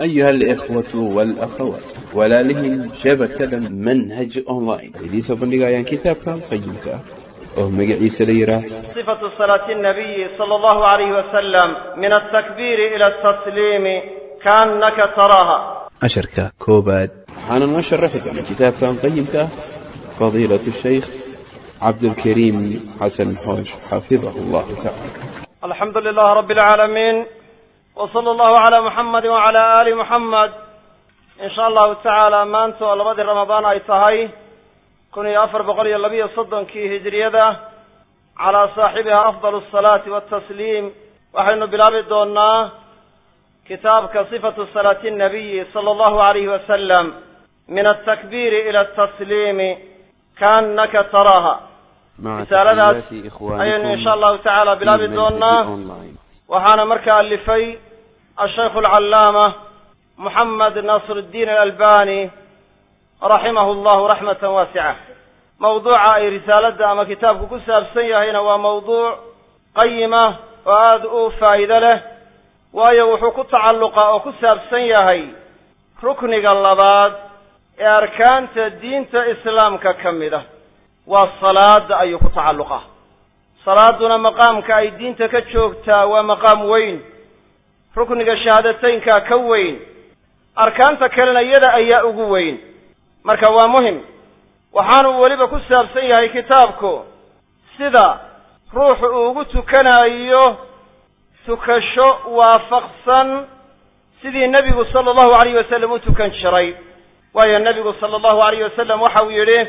أيها الإخوة والأخوات walaalihii shabakada manhaj online idiin soo bandhigayaan kitaabkan qayimka ah oo magaciisa la yidhaah صفة صلاة النبي صلى الله عليه وسلم من التكبير إلى التسليم كأنك تراها casharka koobaad waxaana noo sharaxi doona kitaabkan qayimka ah fadiilatu shaykh cabdulkariim xasan xoosh xafidahu allahu tacaala الحمد لله رب العالمين وصلى الله على محمد وعلى آل محمد إن شاء الله تعالى maanta oo labadii ramadaan ay tahay kun iyo afar boqol iyo labiyo soddonkii hijriyada calaa saaxibiha afdal الصalaati والtasliim waxaynu bilaabi doonaa kitaabka صifatu salaati الnabiyi salى allahu alayhi wasalam min altakbiiri ila الtasliimi kaanaka taraaha maca risaaladaas taxiyaati ayaynu in ikhwaanikum sha allahu tacaala bilaabi fi doonaa manhaji online waxaana markaa alifay ashaykhu alcallaama moxamed nasr اddiin alalbani raximahu llahu raxmatan waasica. mawduuca ay risaaladda ama kitaabku ku saabsan yahayna waa mawduuc qayima oo aada u faa'iido leh waayo wuxuu ku tacalluqa oo ku saabsan yahay rukniga labaad ee arkaanta diinta islaamka ka mid ah. waa salaada ayuu ku tacalluqa salaaduna maqaamka ay diinta ka joogtaa waa maqaam weyn. Rukniga shahaadateynkaa ka weyn. Arkaanta kalena iyada ayaa ugu weyn. Marka waa muhiim. Waxaanu weliba ku saabsan yahay kitaabku sida ruuxu uu ugu tukanayo tukasho waafaqsan sidii nebigu sala allahu alayh wasalam u tukan jiray. Waayo nebigu sala allahu alayh wasalam waxa uu yidhi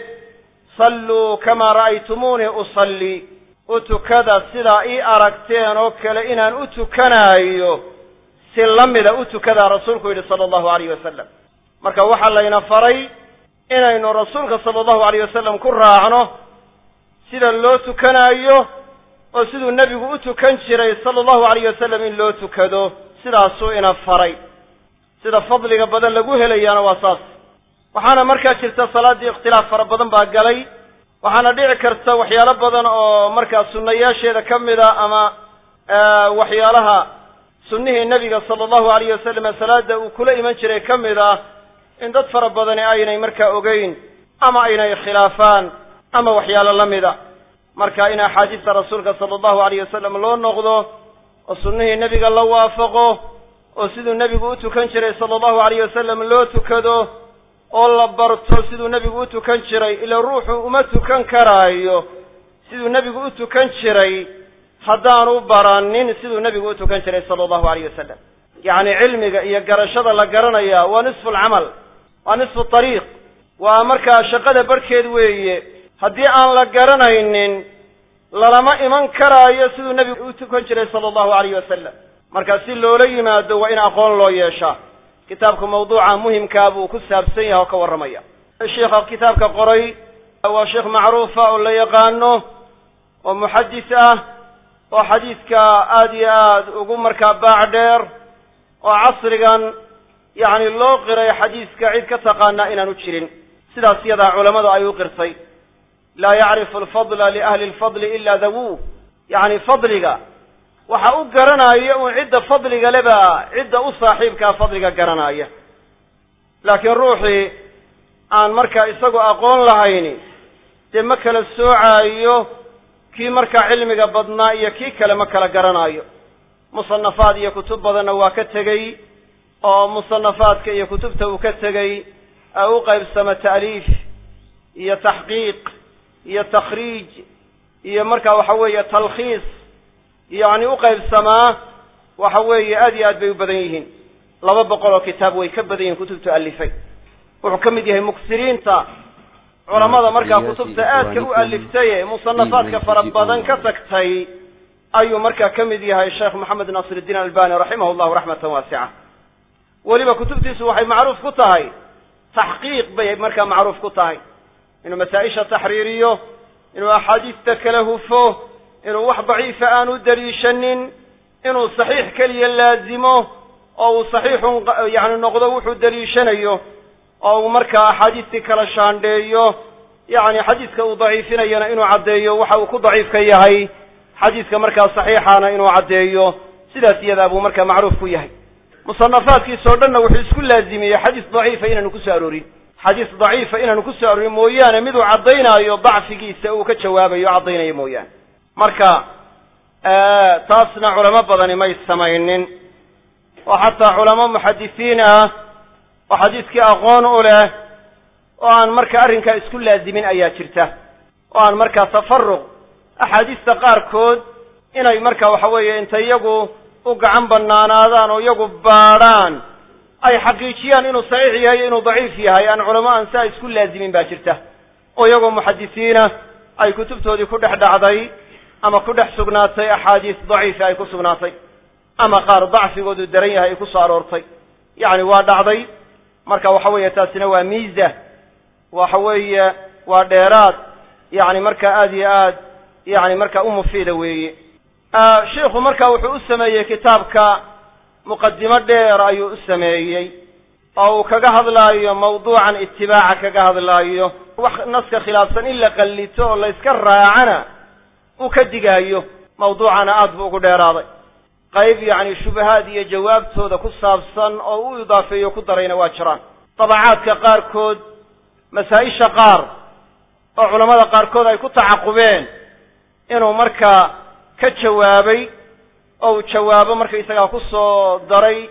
salluu kamaa ra'aytumuunii usalli u tukada sidaa ii aragteen oo kale inaan u tukanaayo si la mida u tukadaa rasuulku yidhi sala allahu alayh wasalam marka waxaa layna faray inaynu rasuulka sala allahu alayh wasalam ku raacno sida loo tukanaayo oo siduu nebigu u tukan jiray sala allahu alayh wasalam in loo tukado sidaasuu ina faray. Sida fadliga badan lagu helayaana waa saas. Waxaana markaa jirta salaaddii ikhtilaaf fara badan baa galay waxaana dhici karta waxyaalo badan oo markaa sunnayaasheeda ka mida ama waxyaalaha sunnihii nebiga sala allahu alayh wasalam ee salaada uu kula iman jiray ka mid ah in dad fara badani aynay markaa ogeyn ama aynay khilaafaan ama waxyaalo la mida marka in axaadiista rasuulka sala allahu alayh wasalam loo noqdo oo sunnihii nebiga la waafaqo oo siduu nebigu u tukan jiray sala allahu alayh wasalam loo tukado oo la barto siduu nebigu u tukan jiray ila ruuxu uma tukan karaayo siduu nebigu u tukan jiray haddaanu baranin siduu nebigu u tukan jiray sala allahu alayh wasalam yacni cilmiga iyo garashada la garanaya waa nisfu alcamal waa nisfu ariiq waa markaa shaqada barhkeed weeye. Haddii aan la garanaynin lalama iman karaayo siduu nebigu u tukan jiray sala allahu alayh wasalam marka si loola yimaado waa in aqoon loo yeeshaa kitaabka mawduuca muhimkaa buu ku saabsan yahay oo ka warramaya. Sheikha kitaabka qoray waa sheekh macruufa oo la yaqaano oo muxadis ah oo xadiidka aada iyo aad ugu markaa baac dheer oo casrigan yacni loo qiray xadiiska cid ka taqaanaa inaanu jirin. Sidaas yadaa culammadu ay u qirtay. Laa yacrifu alfadla liahli alfadli ila dawuh yacni fadliga waxa u garanaya uun cidda fadliga leba cidda u saaxiibkaa fadliga garanaya laakiin ruuxii aan markaa isagoo aqoon lahayni dee ma kala soocaayo kii markaa cilmiga badnaa iyo kii kale ma kala garanaayo. Musanafaad iyo kutub badanna waa ka tegey oo musanafaadka iyo kutubta uu ka tegey ee u qaybsama ta'liif iyo taxqiiq iyo takhriij iyo markaa waxa weeye talkhiis yacni u qaybsamaa waxa weeye aad iyo aad bay u badan yihiin. Laba boqol oo kitaab way ka badan yihiin kutubtu alifay wuxuu ka mid yahay muksiriinta. Culamada markaa kutubta aadka u aliftaye musanafaadka fara badan ka tagtay ayuu markaa ka mid yahay sheekh moxamed naasir iddiin albani raximah llahu raxmatan waasica weliba kutubtiisu waxay macruuf ku tahay. Taxqiiq bay markaa macruuf ku tahay. Inuu masaa-isha taxriiriyo inuu axaadiista kala hufo inuu wax daciifa aanu daliishanin inuu saxiix keliya laazimo oo uu saxiixun yani noqdo wuxuu daliishanayo oo uu markaa axaadiistii kala shaandheeyo yacni xadiiska uu daciifinayana inuu caddeeyo waxa uu ku daciifka yahay xadiiska markaa saxiixana inuu caddeeyo sidaas iyadaa buu markaa macruuf ku yahay. Musanafaadkiisao dhanna wuxuu isku laazimiyey xadiis daciifa inaanu ku soo aroorin. Xadiis daciifa inaanu ku soo aroorin mooyaane miduu caddaynaayo dacfigiisa uu ka jawaabayo caddaynayo mooyaane marka taasna culamo badani may samaynin. Oo xataa culamo muxadisiin ah oo xadiiskii aqoon u leh oo aan marka arrinkaa isku laazimin ayaa jirta. Oo aan markaa tafaruq axaadiista qaarkood inay marka waxa weeye inta iyagu u gacan banaanaadaan oo iyagu baadhaan ay xaqiijiyaan inuu saxiix yahay inuu daciif yahay aan culamo aan saa isku laazimin baa jirta. Oo iyagoo muxadisiina ay kutubtoodii ku dhex dhacday ama ku dhex sugnaatay axaadiis daciifa ay ku sugnaatay ama qaar dacfigoodu daran yahay ay ku soo aroortay. Yacni waa dhacday marka waxa weeye taasina waa miiza waxa weeye waa dheeraad yacni marka aad iyo aad yacni marka u mufiida weeye. Sheikhu marka wuxuu u sameeyey kitaabka muqadimo dheer ayuu u sameeyey oo uu kaga hadlaayo mawduucan itibaaca kaga hadlaayo. Wax naska khilaafsan in la qallito oo la iska raacana uu ka digaayo mawduucana aad buu ugu dheeraaday. Qayb yacni shubahaad iyo jawaabtooda ku saabsan oo u idaafeeyo ku darayna waa jiraan. Dabacaadka qaarkood masaa-isha qaar oo culammada qaarkood ay ku tacaqubeen inuu markaa ka jawaabay oo uu jawaabo markaysagaa ku soo daray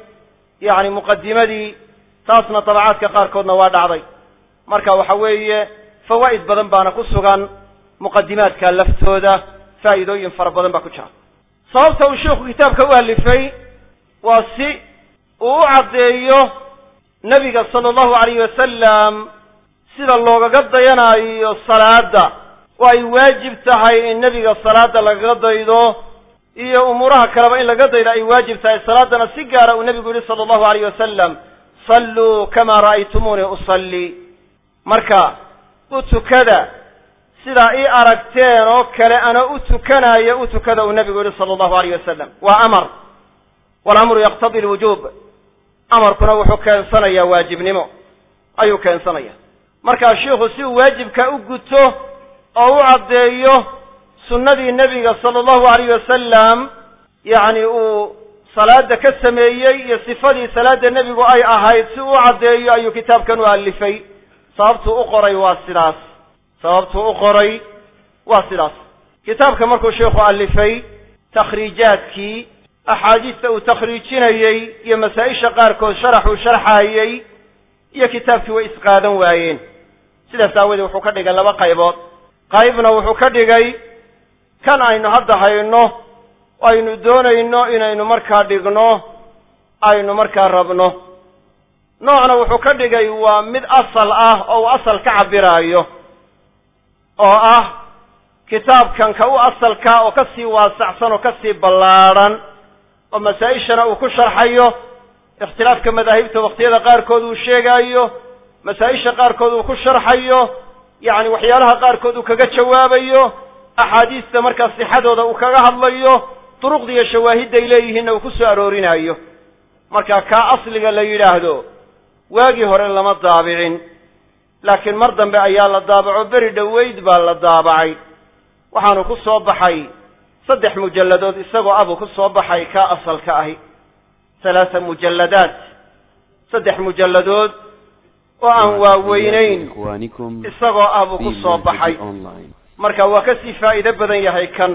yacni muqadimadii taasna dabacaadka qaarkoodna waa dhacday. Marka waxa weeye fawaa'id badan baana ku sugan muqadimaadka laftooda faa'iidooyin fara badan baa ku jira. Sababta uu sheikhu kitaabka u alifay waa si uu u caddeeyo nebiga sala allahu alayh wasalam sida loogaga dayanaayo salaadda. Oo ay waajib tahay in nebiga salaada lagaga daydo iyo umuuraha kaleba in laga daydo ay waajib tahay salaadana si gaara uu nebigu yihi sala allahu alayh wasalam salluu kamaa ra'aytumuunii usallii marka u tukada sidaa ii aragteen oo kale ana u tukanaayo u tukada uu nebigu yihi sala allahu alayh wasalam waa amar. Walamru yaqtadi lwujuub amarkuna wuxuu keensanayaa waajibnimo. Ayuu keensanaya markaa shiikhu si uu waajibka u guto oo u caddeeyo sunnadii nebiga sala allahu alayh wasalam yacni uu salaada ka sameeyey iyo sifadii salaada nebigu ay ahayd si u caddeeyo ayuu kitaabkan u alifay sababtuu u qoray waa sidaas sababtuu u qoray waa sidaas. Kitaabka markuu sheikhu alifay takhriijaadkii axaadiista uu takhriijinayey iyo masaa-isha qaarkood sharaxuu sharxaayey iyo kitaabkii way isqaadan waayeen. Sidaas aawadee wuxuu ka dhigay laba qaybood. Qaybna wuxuu ka dhigay kan aynu hadda hayno aynu doonayno inaynu markaa dhigno aynu markaa rabno. Noocna wuxuu ka dhigay waa mid asal ah oo uu asal ka cabiraayo oo ah kitaabkan ka u asalkaa oo ka sii waasacsan oo ka sii ballaadhan oo masaa-ishana uu ku sharxayo ikhtilaafka madaahibta waqtiyada qaarkood uu sheegaayo masaa-isha qaarkood uu ku sharxayo yacni waxyaalaha qaarkood uu kaga jawaabayo axaadiista markaa sixadooda uu kaga hadlayo duruqda iyo shawaahidday leeyihiinna uu ku soo aroorinaayo. Marka kaa asliga la yidhaahdo waagii hore lama daabicin laakiin mar dambe ayaa la daabaco beri dhoweyd baa la daabacay. Waxaanu ku soo baxay saddex mujalladood isagoo abuu ku soo baxay kaa asalka ahi. Halaasa mujalladaat saddex mujalladood oo aan waaweynayn isagoo ah buu ku soo baxay. marka waa ka sii faa'iido badan yahay kan.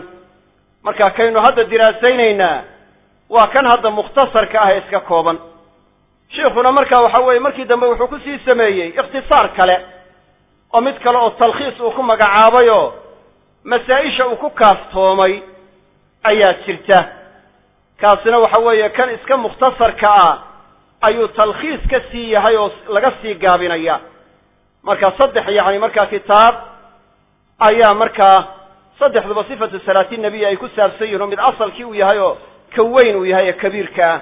Marka kaynu hadda diraasaynaynaa waa kan hadda mukhtasarka ah ee iska kooban sheikhuna marka waxa weeye markii dambe wuxuu ku sii sameeyey ikhtisaar kale oo mid kale oo talkhiis uu ku magacaabay oo masaa-isha uu ku kaaftoomay ayaa jirta. Kaasina waxa weeye kan iska mukhtasarka ah ayuu talkhiis ka sii yahay oo laga sii gaabinaya. Marka saddex yacni markaa kitaab ayaa markaa saddexduba sifatu salaati nabiy ay ku saabsan yihiin oo mid asalkii uu yahay oo ka weyn uu yahay ee kabiirka. ah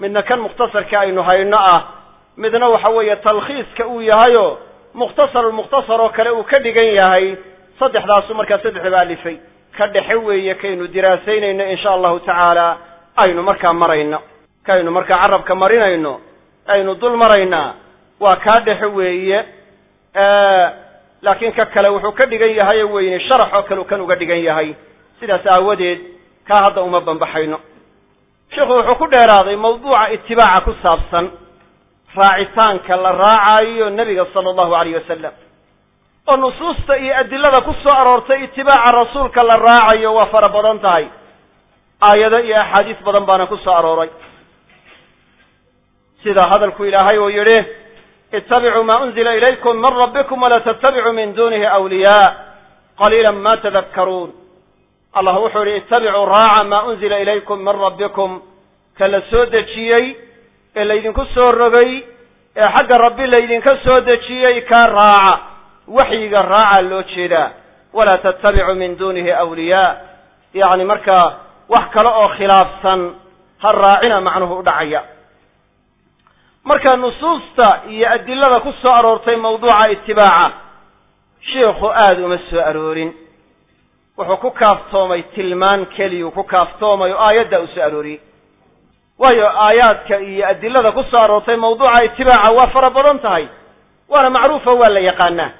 midna kan mukhtasarka aynu hayno ah midna waxa weeye talkhiiska uu yahayo mukhtasarulmukhtasar oo kale uu ka dhigan yahay saddexdaasu markaa saddexdaba alifay. Ka dhexe weeye kaynu diraasaynayno insha allahu tacaala aynu markaa marayno. Kaynu markaa carabka marinayno aynu dul maraynaa waa kaa dhexe weeye. Laakiin ka kale wuxuu ka dhigan yahay weyne sharax oo kale kan uga dhigan yahay. Sidaas aawadeed kaa hadda uma bambaxayno sheikhu wuxuu ku dheeraaday mawduuca itibaaca ku saabsan raacitaanka la raacayo nebiga sala allahu alayh wasalam oo nusuusta iyo adilada ku soo aroortay itibaaca rasuulka la raacayo waa fara badan tahay. Aayado iyo axaadiis badan baana ku soo arooray. Sida hadalku ilaahay uu yidhi ittabicuu maa unzila ilaykum min rabbikum walaa tattabicuu min dunihi awliyaa qaliila ma tadakkaruun allah wuxuu yihi ittabicuu raaca maa unzila ilaykum min rabbikum. Ka la soo dejiyey ee laydinku soo rogay ee xagga rabbi laydinka soo dejiyey kaa raaca. Waxyiga raaca loo jeedaa. Walaa tattabicuu min dunihi awliyaa. Yacni markaa wax kale oo khilaafsan ha raacina macnuhu u dhacaya. Marka nusuusta iyo adilada ku soo aroortay mawduuca itibaaca sheikhu aada uma soo aroorin wuxuu ku kaaftoomay tilmaan keliyuu ku kaaftoomay oo aayadda u soo arooriyey waayo aayaadka iyo adilada ku soo aroortay mawduuca itibaaca waa fara badan tahay waana macruufa waa la yaqaanaa.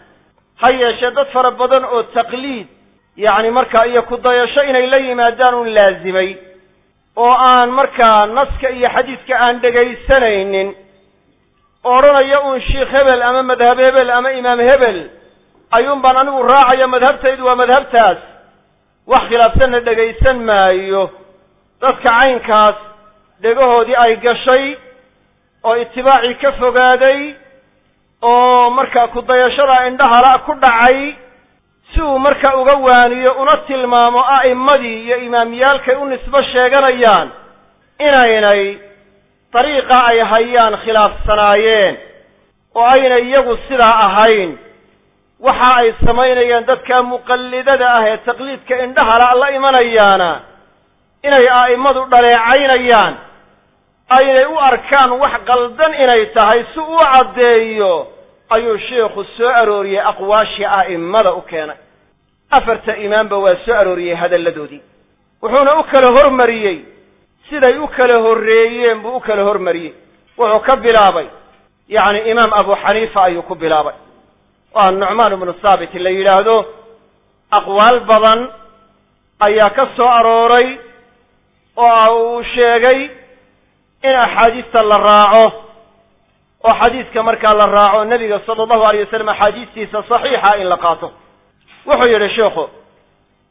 Ha yeeshee dad fara badan oo taqliid yacni markaa iyo kudayasho inay la yimaadaan un laazimay oo aan markaa naska iyo xadiiska aan dhegaysanaynin odhanaya uun sheikh hebel ama madhab hebel ama imaam hebel ayuun baan anigu raacaya madhabtaydu waa madhabtaas wax khilaafsanna dhegaysan maayo. Dadka caynkaas dhegahoodii ay gashay oo itibaacii ka fogaaday oo markaa kudayashada indhahala ku dhacay si uu marka uga waaniyo una tilmaamo a'immadii iyo imaamiyaalkay u nisbo sheeganayaan inaynay dariiqa ay hayaan khilaafsanaayeen oo aynay iyagu sidaa ahayn waxa ay samaynayaan dadka muqallidada ah ee taqliidka indhahala la imanayaana inay a'immadu dhaleecaynayaan aynay u arkaan wax qaldan inay tahay si uu caddeeyo ayuu sheikhu soo arooriyey aqwaashii a'immada u keenay. Afarta imaamba waa soo arooriyey hadalladoodii. Wuxuuna u kala hormariyey. Siday u kala horreeyeen buu u kala hormariyey. Wuxuu ka bilaabay. Yacni imaam abu xaniifa ayuu ku bilaabay waa nucmaan ibnu saabit la yidhaahdo aqwaal badan ayaa ka soo arooray oo uu sheegay in axaadiista la raaco. Oo xadiiska markaa la raaco nebiga sala allahu alayh wasalam axaadiistiisa saxiixa in la qaato. Wuxuu yidhi sheikhu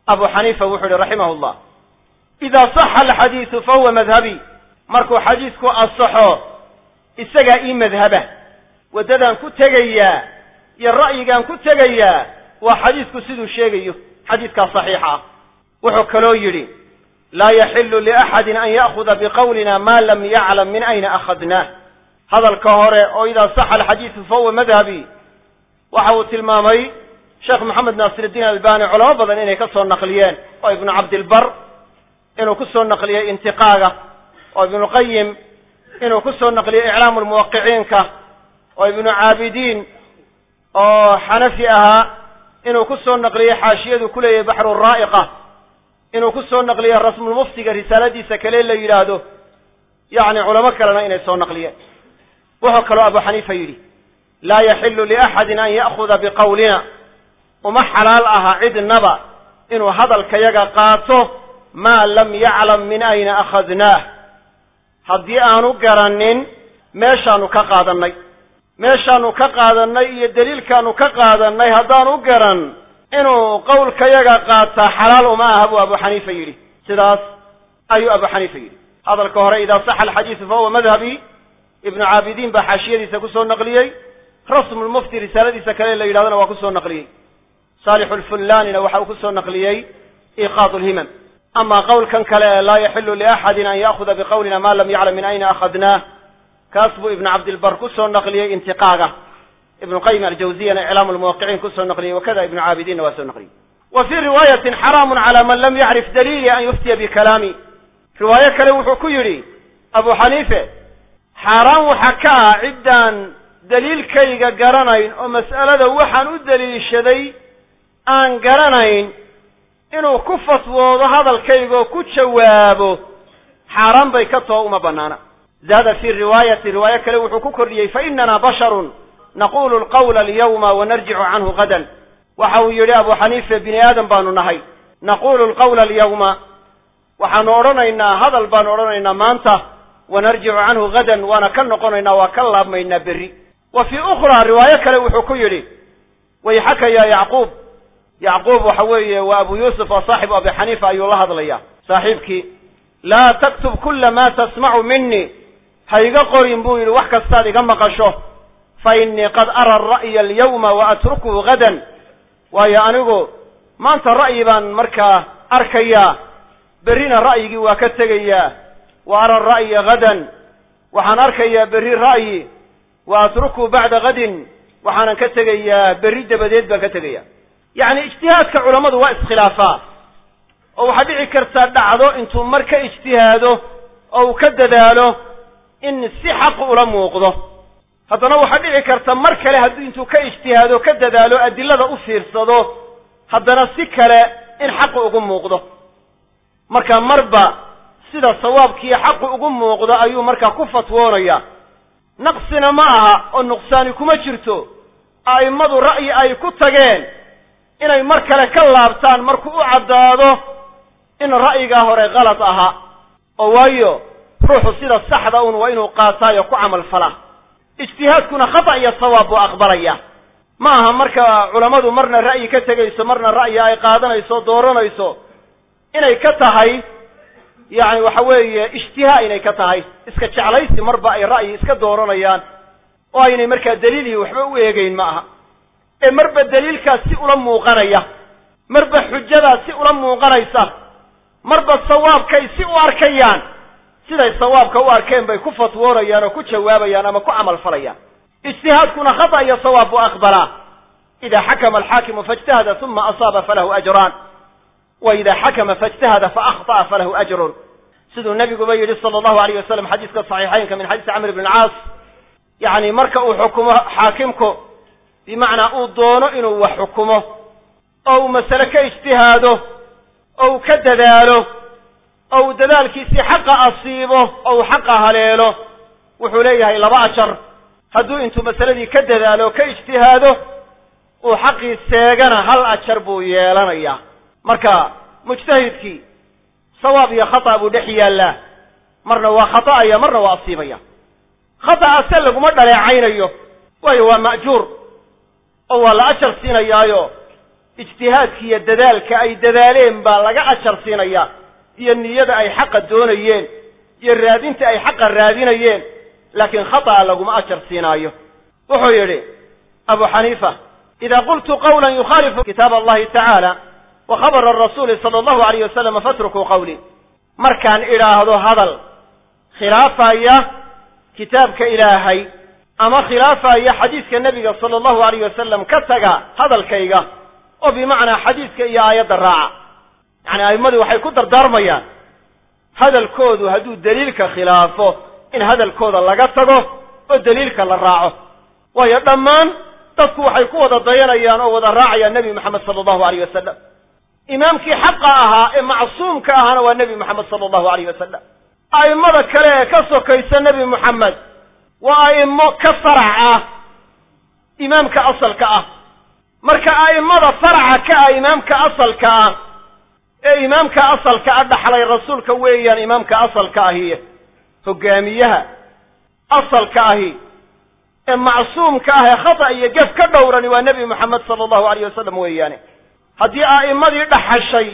abu xaniifa wuxuu yihi raximah llah ida saxa alxadiidu fahuwa madhabi markuu xadiisku asaxo isagaa ii madhaba. Waddadaan ku tegayaa iyo ra'yigaan ku tegayaa waa xadiisku siduu sheegayo. Xadiiskaa saxiixa ah. Wuxuu kaloo yidhi laa yaxilu liaxadin an ya'khuda biqawlina ma lam yaclam min ayna akhadnaah hadalka hore oo idaa saxa alxadiidu fahuwa madhabi waxa uu tilmaamay sheekh maxamed naasir iddiin albani culamo badan inay ka soo naqliyeen oo ibnu cabdilbar inuu ku soo naqliyey intiqaaga oo ibnu qayim inuu ku soo naqliyey iclaamu lmuwaqiciinka oo ibnu caabidiin oo xanafi ahaa inuu ku soo naqliyey xaashiyadu ku leeyahay baxru raa'iqa inuu ku soo naqliyey rasmulmuftiga risaaladiisa kale la yidhaahdo yacni culamo kalena inay soo naqliyeen. Wuxuu kaloo abu xaniifa yidhi laa yaxilu liaxadin an ya'khuda biqawlina. Uma xalaal aha cidnaba inuu hadalkayaga qaato maa lam yaclam min ayna akhadnaah haddii aanu garanin meeshaanu ka qaadannay meeshaanu ka qaadannay iyo deliilkaanu ka qaadannay haddaanu garan inuu qowlkayaga qaataa xalaal uma aha buu abu xaniifa yidhi. Sidaas ayuu abu xaniifa yidhi. Hadalka hore idaa saxa alxadiidu fahuwa madhabi ibnu caabidiin baa xaashiyadiisa ku soo naqliyey rasmulmufti risaaladiisa kale la yidhahdona waa ku soo naqliyey. Saalixu lfullaanina waxa uu ku soo naqliyey iqaad lhimam ama qowlkan kale laa yaxilu liaxadin an ya'khuda biqawlina ma lam yaclam min ayna akhadnaah kaas buu ibnu cabdilbar ku soo naqliyey intiqaaga. Ibnu qayim aljawziyana iclaamu lmuwaqiciin ku soo naqliyey wakada ibnu caabidiinna waa soo naqliyey. Wa fii riwaayatin xaraamun cala man lam yacrif daliili an yuftiya bikalaami. Riwaayo kale wuxuu ku yidhi abu xaniife xaaraan waxa ka ah ciddaan daliilkayga garanayn oo mas'alada waxaan u daliishaday aan garanayn inuu ku fatwoodo hadalkaygaoo ku jawaabo xaaraan bay ka too uma bannaana zaada fii riwaayati riwaayo kale wuxuu ku kordhiyey fa inana basharun naqulu alqawla alyawma wanarjicu canhu gadan. Waxa uu yidhi abu xaniife bini aadam baanu nahay. Naqulu alqawla alyawma. Waxaanu odhanaynaa hadal baanu odhanaynaa maanta wanarjicu canhu gadan waana ka noqonaynaa waa ka laabmaynaa berri. Wa fii ukhraa riwaayo kale wuxuu ku yidhi wayxaka ya yacquub. Yacquub waxa weeye waa abu yuusuf oo saaxibu abi xaniifa ayuu la hadlaya saaxiibkii laa taktub kula ma tasmacu minii ha iga qorin buu yidhi wax kastaad iga maqasho. Fa innii qad ara ara'ya alyawma wa atrukuhu gadan waayo anigu maanta ra'yi baan markaa arkayaa berrina ra'yigii waa ka tegayaa wa ara ra'ya gadan waxaan arkayaa berri ra'yi. Wa atrukuhu bacda gadin waxaanan ka tegayaa berri dabadeed baan ka tegaya. Yacni ijtihaadka culammadu waa iskhilaafaa. Oo waxaa dhici karta dhacdo intuu mar ka ijtihaado oo uu ka dadaalo in si xaq ula muuqdo. Haddana waxaa dhici karta mar kale hadduu intuu ka ijtihaado ka dadaalo adilada u fiirsado haddana si kale in xaqu ugu muuqdo. Marka marba sida sawaabkiiyo xaqu ugu muuqdo ayuu markaa ku fatwoonaya naqsina ma aha oo nuqsaani kuma jirto. A'immadu ra'yi ay ku tageen inay mar kale ka laabtaan markuu u caddaado in ra'yigaa hore kalad ahaa oo waayo ruuxu sida saxda un waa inuu qaataayo ku camal falaa ijtihaadkuna khata iyo sawaab buu aqbalaya. Ma aha marka culammadu marna ra'yi ka tegayso marna ra'yi ay qaadanayso dooranayso inay ka tahay yacni waxa weeye ijtihaa inay ka tahay. Iska jeclaysi marba ay ra'yi iska dooranayaan oo aynay markaa daliilii waxba u eegeyn ma aha. Ee marba daliilkaas si ula muuqanaya marba xujadaa si ula muuqanaysa marba sawaabkay si u arkayaan siday sawaabka u arkeen bay ku fatwoonayaan oo ku jawaabayaan ama ku camal falayaan. Ijtihaadkuna khata iyo sawaab buu aqbalaa. Ida xakama alxaakimu faijtahada uma asaaba falahu ajraan. Wa ida xakama faijtahada faahطa'a falahu ajrun. Siduu nabiguba yidhi sala allahu alayh wasalam xadiiska saxiixaynka min xadiisi camr bn caas yacni marka uu xukumo xaakimku bimacnaa uu doono inuu wax xukumo oo uu masale ka ijtihaado oo uu ka dadaalo oo uu dadaalkiisii xaqa asiibo oo xaqa haleelo. Wuxuu leeyahay laba ajar hadduu intuu masaladii ka dadaalo ka ijtihaado uu xaqii seegana hal ajar buu yeelanayaa. Marka mujtahidkii sawaab iyo khata buu dhex yaallaa. Marna waa khata'aya marna waa asiibaya khata'ase laguma dhaleecaynayo. Waayo waa ma'juur. Oo waa la ajar siinayaayo. Ijtihaadki iyo dadaalka ay dadaaleen baa laga ajar siinayaa iyo niyada ay xaqa doonayeen iyo raadinta ay xaqa raadinayeen laakiin khata'a laguma ajar siinaayo. Wuxuu yidhi abu xaniifa ida qultu qawla yukhaalifu kitaab allahi tacaala wa khabara rasuuli sala allahu alayh wasalam fatrukuu qawlii markaan idhaahdo hadal khilaafaya kitaabka ilaahay ama khilaafaya xadiiska nebiga sala allahu alayh wasalam ka taga hadalkayga oo bimacnaa xadiiska iyo aayadda raaca yacni a'immadii waxay ku dardaarmayaan. Hadalkoodu hadduu daliilka khilaafo in hadalkooda laga tago oo daliilka la raaco. Waayo dhammaan dadku waxay ku wada dayanayaan oo wada raacayaan nebi moxamed sala allahu alayh wasalam imaamkii xaqa ahaa ee macsuumka ahaana waa nebi moxamed sala allahu alayh wasalam a'immada kale ee ka sokaysa nebi moxamed waa a'immo ka farac ah imaamka asalka ah. Marka a'immada faraca ka ah imaamka asalka ah ee imaamka asalka a dhaxlay rasuulka weeyaan imaamka asalka ahi hogaamiyaha asalka ahi ee macsuumka ah ee khata iyo gef ka dhowrani waa nebi moxamed sala allahu alayh wasalam weeyaane haddii a'immadii dhaxashay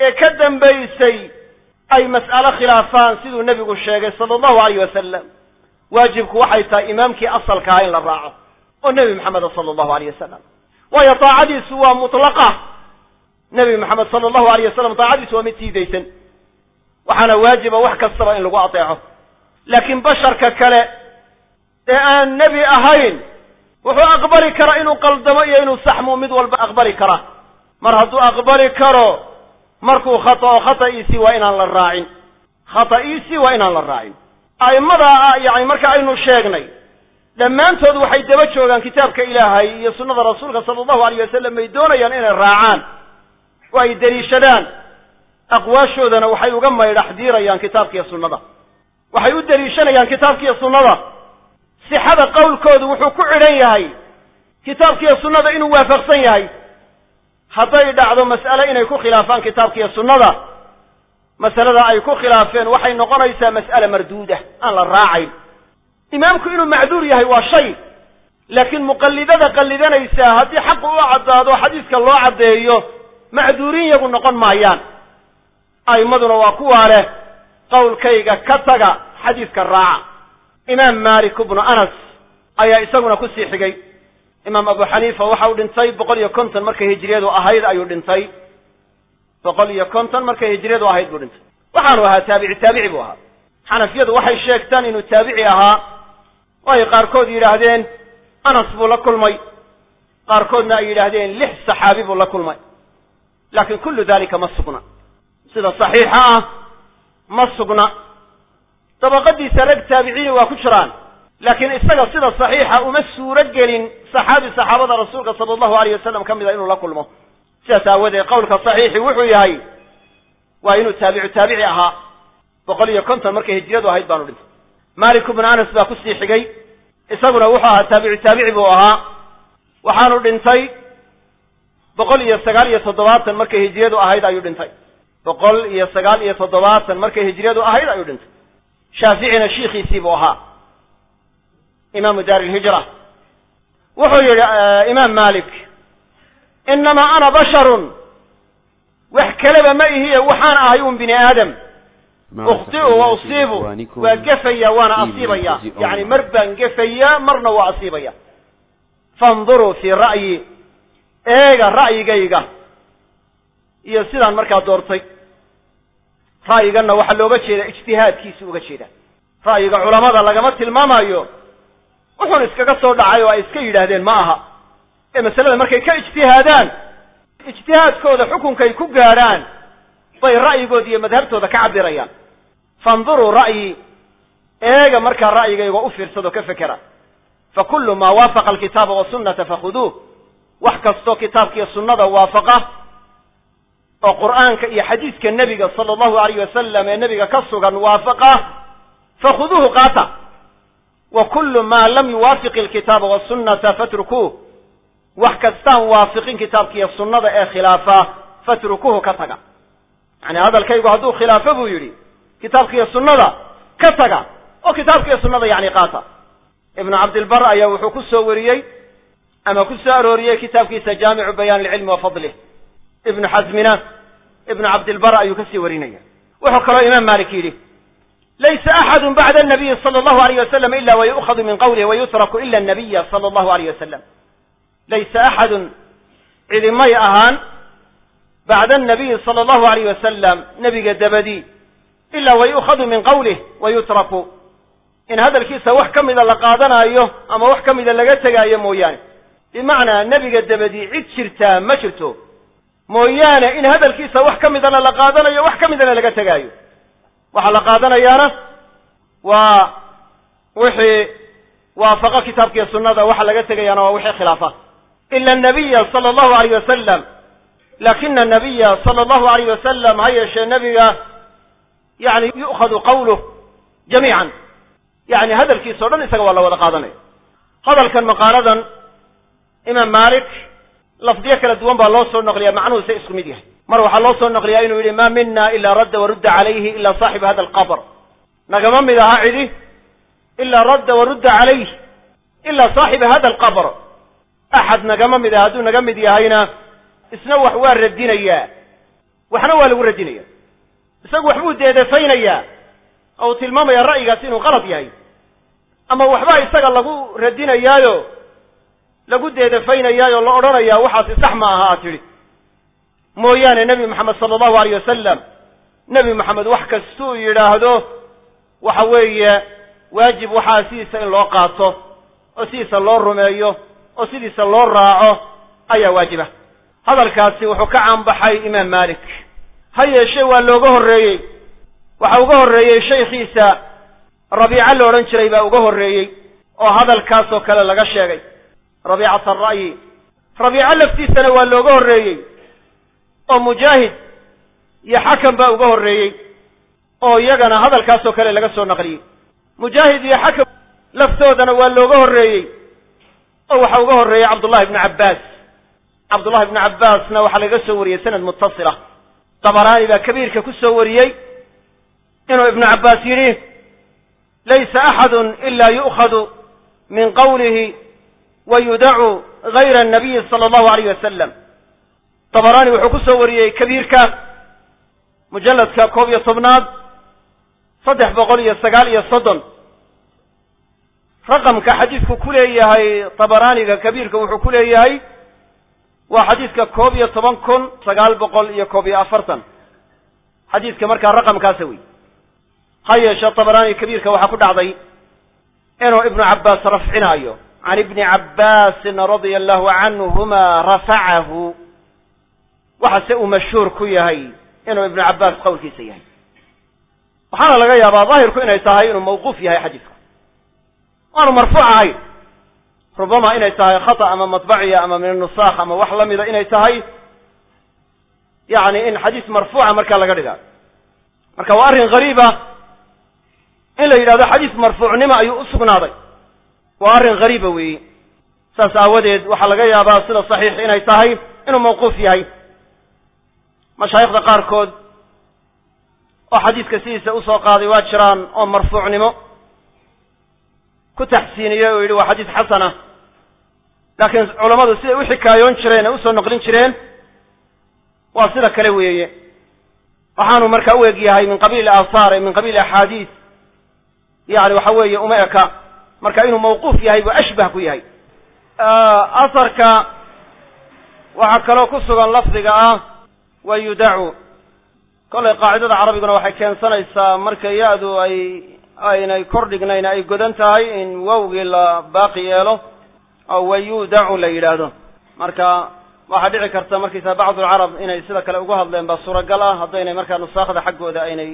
ee ka dambaysay ay mas'alo khilaafaan siduu nebigu sheegay sala allahu alayh wasalam waajibku waxay tahay imaamkii asalka ah in la raaco oo nebi moxameda sala allahu alayh wasalam waayo daacadiisu waa mutlaqa nebi moxamed sala allahu alayh wasalam daacadiisu waa mid siidaysan waxaana waajiba wax kastaba in lagu adeeco. Laakiin basharka kale ee aan nebi ahayn wuxuu aqbali karaa inuu qaldamo iyo inuu saxmu mid walba aqbali karaa mar hadduu aqbali karo markuu khata'o khata'iisii waa inaan la raacin. Khata'iisii waa inaan la raacin. A'immada yani marka aynu sheegnay dhammaantood waxay daba joogaan kitaabka ilaahay iyo sunnada rasuulka sala allahu alayh wasalam bay doonayaan inay raacaan oo ay deliishadaan. Aqwaashoodana waxay uga maydhax diirayaan kitaabkiiyo sunnada. Waxay u deliishanayaan kitaabkiiyo sunnada. Sixada qowlkoodu wuxuu ku xidhan yahay kitaabkiiyo sunnada inuu waafaqsan yahay. Hadday dhacdo mas'ale inay ku khilaafaan kitaabkiiyo sunnada masalada ay ku khilaafeen waxay noqonaysaa mas'ale marduuda aan la raacayn. Imaamku inuu macduur yahay waa shay laakiin muqallidada qallidanaysaa haddii xaqu u caddaado xadiiska loo caddeeyo macduuriin yagu noqon maayaan. A'immaduna waa kuwaa leh. Qowlkayga ka taga xadiiska raaca. Imaam malik ibnu anas ayaa isaguna ku sii xigay. Imaam abu xaniifa waxa uu dhintay boqol iyo konton markay hijriyadu ahayd ayuu dhintay. Boqol iyo konton markay hijriyadu ahayd buu dhintay. Waxaanu ahaa taabici taabici buu ahaa. Xanafiyadu waxay sheegtaan inuu taabici ahaa. Oo ay qaarkood yidhaahdeen anas buu la kulmay. Qaarkoodna ay yidhaahdeen lix saxaabi buu la kulmay laakiin kullu dalika ma sugna. Sida saxiixa ah ma sugna. Dabaqadiisa rag taabiciini waa ku jiraan. Laakiin isaga sida saxiixa uma suuro gelin saxaabi saxaabada rasuulka sala allahu alayh wasalam ka mid a inuu la kulmo. Sidaas aawadeed qowlka saxiixi wuxuu yahay waa inuu taabicu taabici ahaa. Boqol iyo konton markay hijriyadu ahayd baanu dhintay. Malik ibnu anas baa ku sii xigay. Isaguna wuxuu ahaa taabicu taabici buu ahaa. Waxaanu dhintay boqol iyo sagaal iyo toddobaatan markay hijriyadu ahayd ayuu dhintay. boqol iyo sagaal iyo toddobaatan markay hijriyadu ahayd ayuu dhintay. Shaaficina shiikhiisii buu ahaa. Imaamu daar ilhijra wuxuu yidhi imaam malik inamaa ana basharun. Wax kaleba ma ihiye waxaan ahay un bini aadam. Ukhti'u wa usiibu. waa gefaya waana asiibaya. yani mar baan gefaya marna waa asiibaya. Fanduruu fii ra'yi eega ra'yigayga. Iyo sidaan markaa doortay ra'yiganna waxaa looga jeeda ijtihaadkiisa uga jeeda ra'yiga culamada lagama tilmaamayo wuxuun iskaga soo dhacay oo ay iska yidhaahdeen ma aha. Ee masalada markay ka ijtihaadaan ijtihaadkooda xukunkay ku gaadhaan bay ra'yigooda iyo madhabtooda ka cabirayaan fanduruu ra'yi eega markaa ra'yigayga u fiirsado ka fekera fa kullu maa waafaqa alkitaaba wasunnata fakhuduuh wax kastoo kitaabkiiyo sunnada waafaqa oo qur'aanka iyo xadiiska nebiga sala allahu alayh wasalam ee nebiga ka sugan waafaqa fakhuduuhu qaata. Wa kullu maa lam yuwaafiq alkitaaba wasunnata fatrukuuh wax kastaan waafiqin kitaabkiiyo sunnada ee khilaafa fatrukuuhu ka taga. Yani hadalkaygu hadduu khilaafo buu yidhi kitaabkiiyo sunnada ka taga oo kitaabkiiyo sunnada yani qaata. Ibnu cabdilbar ayaa wuxuu ku soo wariyey ama ku soo arooriyey kitaabkiisa jaamicu bayaan ilcilmi wa fadlih ibnu xasmina ibnu cabdilbar ayuu ka sii warinaya wuxuu kaloo imaam malik yidhi laysa axadu bacda anabiyi sala allahu alayh wasalam ila wayu'khadu min qawlih wayutraku ila anabiya sala allahu alayh wasalam laysa axadun cidi may ahaan bacda anabiyi sala allahu alayh wasalam nebiga dabadii ila wayu'khadu min qawlih wayutraku in hadalkiisa wax ka mida la qaadanaayo ama wax ka mida laga tegaayo mooyaane bimacnaa nebiga dabadii cid jirtaa ma jirto. Mooyaane in hadalkiisa wax ka midana la qaadanayo wax ka midana laga tegaayo waxaa la qaadanayaana waa wixii waafaqa kitaabkiiyo sunnada waxa laga tegayaana waa wixii khilaafa. Ila anabiya sala allahu alayh wasalam laakina anabiya sala allahu alayh wasalam ha yeeshee nebiga yani yu'khadu qawluh jamiican. Yani hadalkiisa o dhan isaga waa la wada qaadanaya hadalkan maqaaladan imaam malik lafdiyo kala duwan baa loo soo naqliyaa macnuhuse isku mid yahay. Mar waxaa loo soo naqliyaa inuu yidhi ma mina ila radda warudda calayhi ila saaxibu hada alqabr. Nagama mid aha cidi ila radda warudda calayh ila saaxiba hada alqabr. Axad nagama mid aha hadduu naga mid yahayna isna wax waa radinayaa waxna waa lagu radinaya. Isagu waxbuu deedafaynayaa oo uu tilmaamaya ra'yigaasi inuu qalad yahay. Ama waxbaa isaga lagu radinayaayo lagu deedafaynayaayo la odhanayaa waxaasi sax ma aha aad tidhi mooyaane nebi moxamed sala allahu alayh wasalam nebi moxamed wax kastuu yidhaahdo waxa weeye waajib waxaa sidiisa in loo qaato oo sidiisa loo rumeeyo oo sidiisa loo raaco ayaa waajiba hadalkaasi wuxuu ka caanbaxay imaam malik ha yeeshee waa looga horreeyey. Waxa uga horreeyey shaykhiisa rabiico la odhan jiray baa uga horreeyey oo hadalkaasoo kale laga sheegay rabiicata ara'yi rabiico laftiisana waa looga horreeyey oo mujaahid iyo xakam baa uga horreeyey oo iyagana hadalkaasoo kale laga soo naqliyey. Mujaahid iyo xakam laftoodana waa looga horreeyey oo waxa uga horreeyey cabdullahi ibnu cabbaas. Cabdullahi ibnu cabbaasna waxaa laga soo wariyey sanad mutasila dabaraani baa kabiirka ku soo wariyey inuu ibnu cabbaas yidhi laysa axadu ila yu'khadu min qawlihi wa yudacu gayra annabiyi sala allahu alayh wasalam dabaraani wuxuu ku soo wariyey kabiirka mujalladka koob iyo tobnaad saddex boqol iyo sagaal iyo soddon raqamka xadiidku ku leeyahay tabaraaniga kabiirka wuxuu ku leeyahay waa xadiidka koob iyo toban kun sagaal boqol iyo koob iyo afartan xadiidka markaa raqamkaasa wey ha yeeshe tabaraani kabiirka waxaa ku dhacday inuu ibnu cabbaas rafcinaayo can ibni cabbaasin radia allahu canhuma rafacahu waxase uu mashhuur ku yahay inuu ibnu cabbaas qowlkiisa yahay waxaana laga yaabaa daahirku inay tahay inuu mawquuf yahay xadiidku waanu marfuuc ahayn rubama inay tahay khata ama matbaciya ama min anusakh ama wax la mida inay tahay yani in xadiis marfuuca markaa laga dhigaa marka waa arrin gariiba in la yidhahdo xadiis marfuucnimo ayuu u waa arrin gariiba weeyi saas aawadeed waxaa laga yaabaa sida saxiix inay tahay inuu mawquuf yahay. Mashaayikhda qaarkood oo xadiiska sidiisa u soo qaaday waa jiraan oo marfuucnimo ku taxsiiniyey oo yidhi waa xadiis xasana. Laakiin culammadu siday u xikaayoon jireen ee u soo noqlin jireen waa sida kale weeye. Waxaanu markaa u eg yahay min qabiil aahaar ee min qabiil axaadiis. Yani waxa weeye uma eka marka inuu mawquuf yahay buu ashbah ku yahay. Asarka waxaa kaloo ku sugan lafdiga ah wa yudacu kollay qaacidada carabiguna waxay keensanaysaa marka ya-du ay aynay kor dhignayn ay godan tahay in wowgii la baaqi yeelo oo wayudacu la yidhaahdo. Marka waxaa dhici karta markaysaa bacdulcarab inay sida kale ugu hadleen baa suuragal ah haddaynay markaa nusaakda xaggooda aynay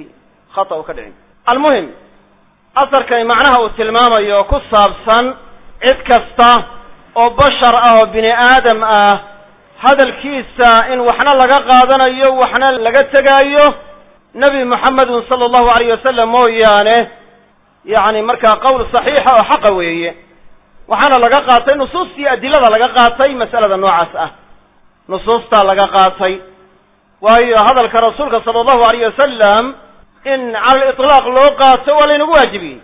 khata u ka dhicin. Almuhim asarkani macnaha uu tilmaamayo ku saabsan cid kasta oo bashar ah oo bini aadam ah hadalkiisa in waxna laga qaadanayo waxna laga tegaayo nebi moxamedun sala allahu alayh wasalam mooyaane yacni markaa qowl saxiixa oo xaqa weeye waxaana laga qaatay nusuustii adilada laga qaatay mas'alada noocaas ah. Nusuustaa laga qaatay. Waayo hadalka rasuulka sala allahu alayh wasalam in cala aliطlaaq loo qaato waa laynagu waajibiyey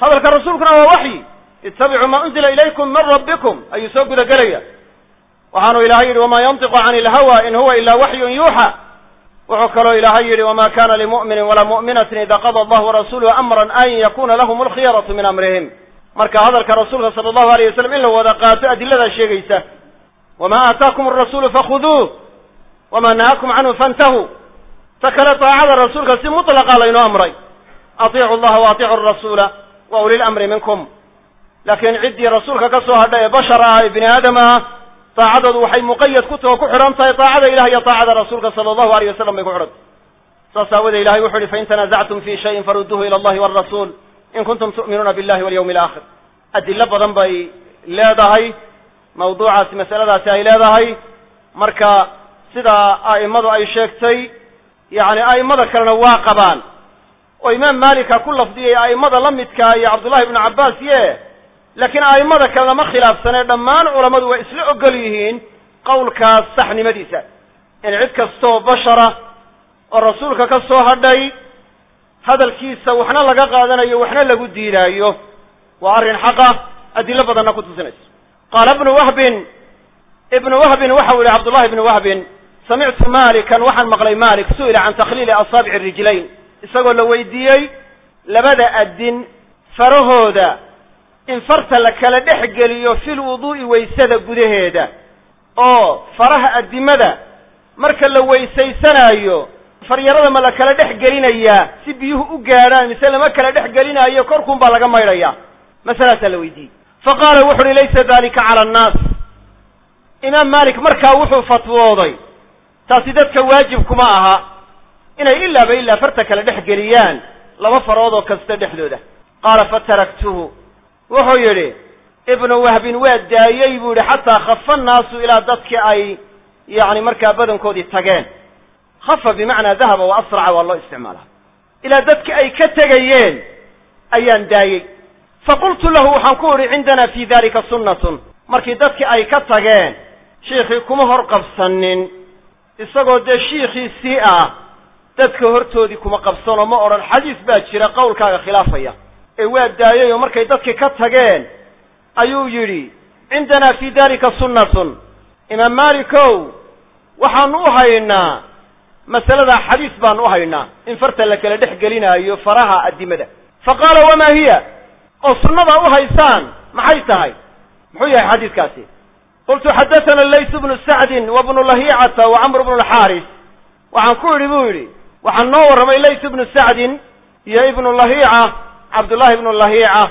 hadalka rasuulkuna waa waxyi ittabicuu maa unzila ilaykum min rabbikum ayuu soo guda gelaya waxaanu ilaahay yidhi wamaa yantiqu cani ilhawa in huwa ila waxyun yuuxa wuxuu kaloo ilaahay yidhi wama kana limu'minin walaa mu'minatin ida qada allahu warasuluhu amran an yakuna lahum alkhiyaratu min amrihim marka hadalka rasuulka sala allahu alayh wasalam in la wada qaato adiladaa sheegaysa wama aataakum arasuulu fakhuduuh wama nahakum canhu fantahuu ta kale daacada rasuulka si mutlaqa laynoo amray. Atiicu allaha wa atiicu arasuula wa uli lamri minkum. Laakiin ciddii rasuulka ka soo hadha ee bashar ah ee bini aadam ah daacadoodu waxay muqayad ku taho ku xidhan tahay daacada ilah iyo daacada rasuulka sala allahu alayh wasalam bay ku xidhan. Saas aawadee ilahay wuxu uhi fain tanazactum fi shayin farudduuhu ila allahi walrasuul in kuntum tu'minuuna billahi walyawmi alaakhir adilo badan bay leedahay mawduucaasi masaladaasi ay leedahay. Marka sida a'immadu ay sheegtay yacni a'immada kalena waa qabaan. Oo imaam malika ku lafdiyay a'immada la midkaa iyo cabdullahi ibnu cabbaas ye. Laakiin a'immada kalena ma khilaafsanee dhammaan culammadu waa isla ogol yihiin qowlkaas saxnimadiisa. In cid kastoo bashara oo rasuulka ka soo hadhay hadalkiisa waxna laga qaadanayo waxna lagu diidaayo. Waa arrin xaqa adilo badanna ku tusinayso. Qaala ibnu wahbin ibnu wahbin waxau yihi cabdullahi ibnu wahbin samictu malikan waxaan maqlay malik su'ila can takhliili asaabici rijlayn isagoo la weydiiyey labada adin farahooda in farta la kala dhex geliyo fil wuduu'i waysada gudaheeda oo faraha addimada marka la weysaysanaayo faryarada ma la kala dhex gelinayaa si biyuhu u gaadhaan mise lama kala dhex gelinaayo korkuun baa laga maydhayaa masalaasaa la weydiiyey fa qaala wuxu uhi laysa dalika cala annaas imaam malik markaa wuxuu fatwooday taasi dadka waajib kuma aha. Inay ilaaba ilaa farta kala dhex geliyaan laba farood oo kasta dhexdooda. Qaala fataraktuhu. Wuxuu yidhi ibnu wahbin waa daayey buu yidhi xataa khafa nnaasu ilaa dadkii ay yacni markaa badankoodii tageen. Khafa bimacnaa dahaba wa asraca waa loo isticmaalaa. Ilaa dadki ay ka tegayeen ayaan daayey faqultu lahu waxaan ku idhi cindana fi dalika sunnatun. Markii dadkii ay ka tageen shiikhii kuma hor qabsanin isagoo dee shiikhiisii ah dadka hortoodii kuma qabsanoo ma odhan xadiis baa jira qowlkaaga khilaafaya. Ee waa daayay oo markay dadkii ka tageen ayuu yidhi cindanaa fii dalika sunnatun. Imaam malikow waxaanu u haynaa masaladaa xadiis baanu u haynaa in farta la kala dhex gelinaayo faraha addimada. Fa qaala wamaa hiya? Oo sunnadaa u haysaan. Maxay tahay? Muxuu yahay xadiiskaasi qultu xaddatana laysu bnu sacdin wa bnu lahicata wa bnu lxaaris waxaan ku idhi buu yidhi waxaan noo warramay laysu bnu sacdin iyo ibnu lahiica cabdullahi ibnu lahiica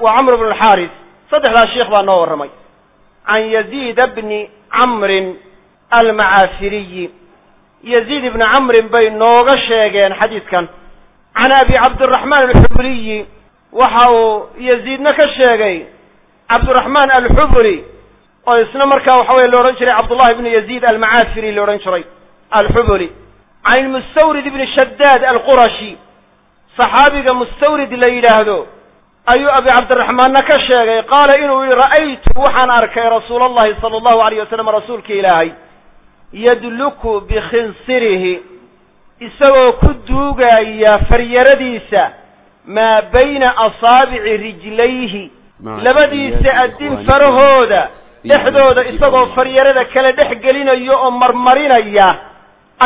wa camru bnu lxaaris saddexdaa sheikh baa noo warramay can yaziida bni camrin almacaafiriyi yaziid ibni camrin bay nooga sheegeen xadiidkan can abi cabdiraxmaan alxubliyi waxa uu yaziidna ka sheegay cabdiraxmaan alxubli oo isna markaa waxa weye la odhan jiray cabdullahi ibnu yaziid almacaafiri la odhan jiray alxubli can ilmustawrid ibni shaddaad alqurashi. Saxaabiga mustawrid la yidhaahdo ayuu abi cabdiraxmaanna ka sheegay qaala inuu yihi ra'aytu waxaan arkay rasuula allahi sala allahu alayh wasalam rasuulka ilaahay yadluku bikhinsirihi isagoo ku duugaya faryaradiisa maa bayna asaabici rijlayhi labadiisa addin farahooda dhexdooda isagoo faryarada kala dhex gelinayo oo marmarinaya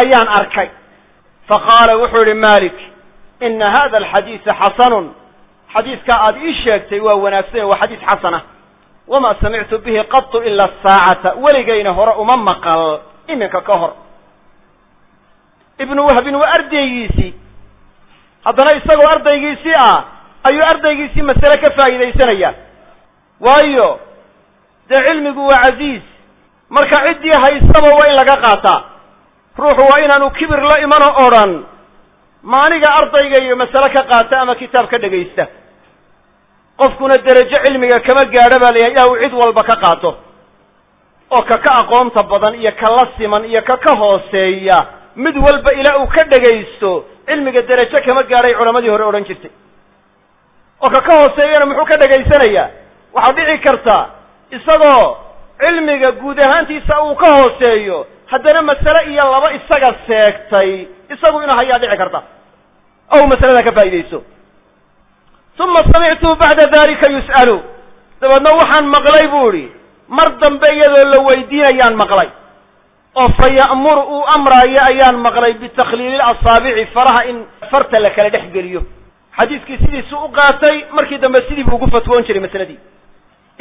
ayaan arkay. Fa qaala wuxuu yihi malik ina hada alxadiisa xasanun. Xadiidkaa aada ii sheegtay waa wanaagsan waa xadiis xasana wamaa samictu bihi qatu ila saacata weligayna hore uma maqal iminka ka hor. Ibnu wahbin waa ardaygiisii. Haddana isagoo ardaygiisii ah ayuu ardaygiisii masale ka faa'iidaysanaya. Waayo dee cilmigu waa casiiz marka ciddii haystaba waa in laga qaataa. Ruuxu waa inaanu kibir la imano odhan. Ma aniga ardayga iyo masale ka qaata ama kitaab ka dhegaysta qofkuna derajo cilmiga kama gaadho baa layahay ilaa uu cid walba ka qaato. Oo ka ka aqoonta badan iyo ka la siman iyo ka ka hooseeya. Mid walba ilaa uu ka dhegaysto cilmiga derajo kama gaadhay culammadii hore odhan jirtay. Oo ka ka hooseeyana muxuu ka dhegaysanayaa waxaa dhici karta isagoo cilmiga guud ahaantiisa uu ka hooseeyo haddana masale iyo laba isaga seegtay isagu ina hayaa dhici karta. Ow masalada ka faa'iidayso. Uma samictuhu bacda dalika yus'alu. Dabeedna waxaan maqlay buu idhi mar dambe iyadoo la weydiinayaan maqlay. Oo fa ya'muru uu amraayo ayaan maqlay bitakhliili asaabici faraha in farta la kala dhex geliyo. Xadiiskii sidiisu u qaatay markii dambe sidii buu ugu fatwoon jiray masaladii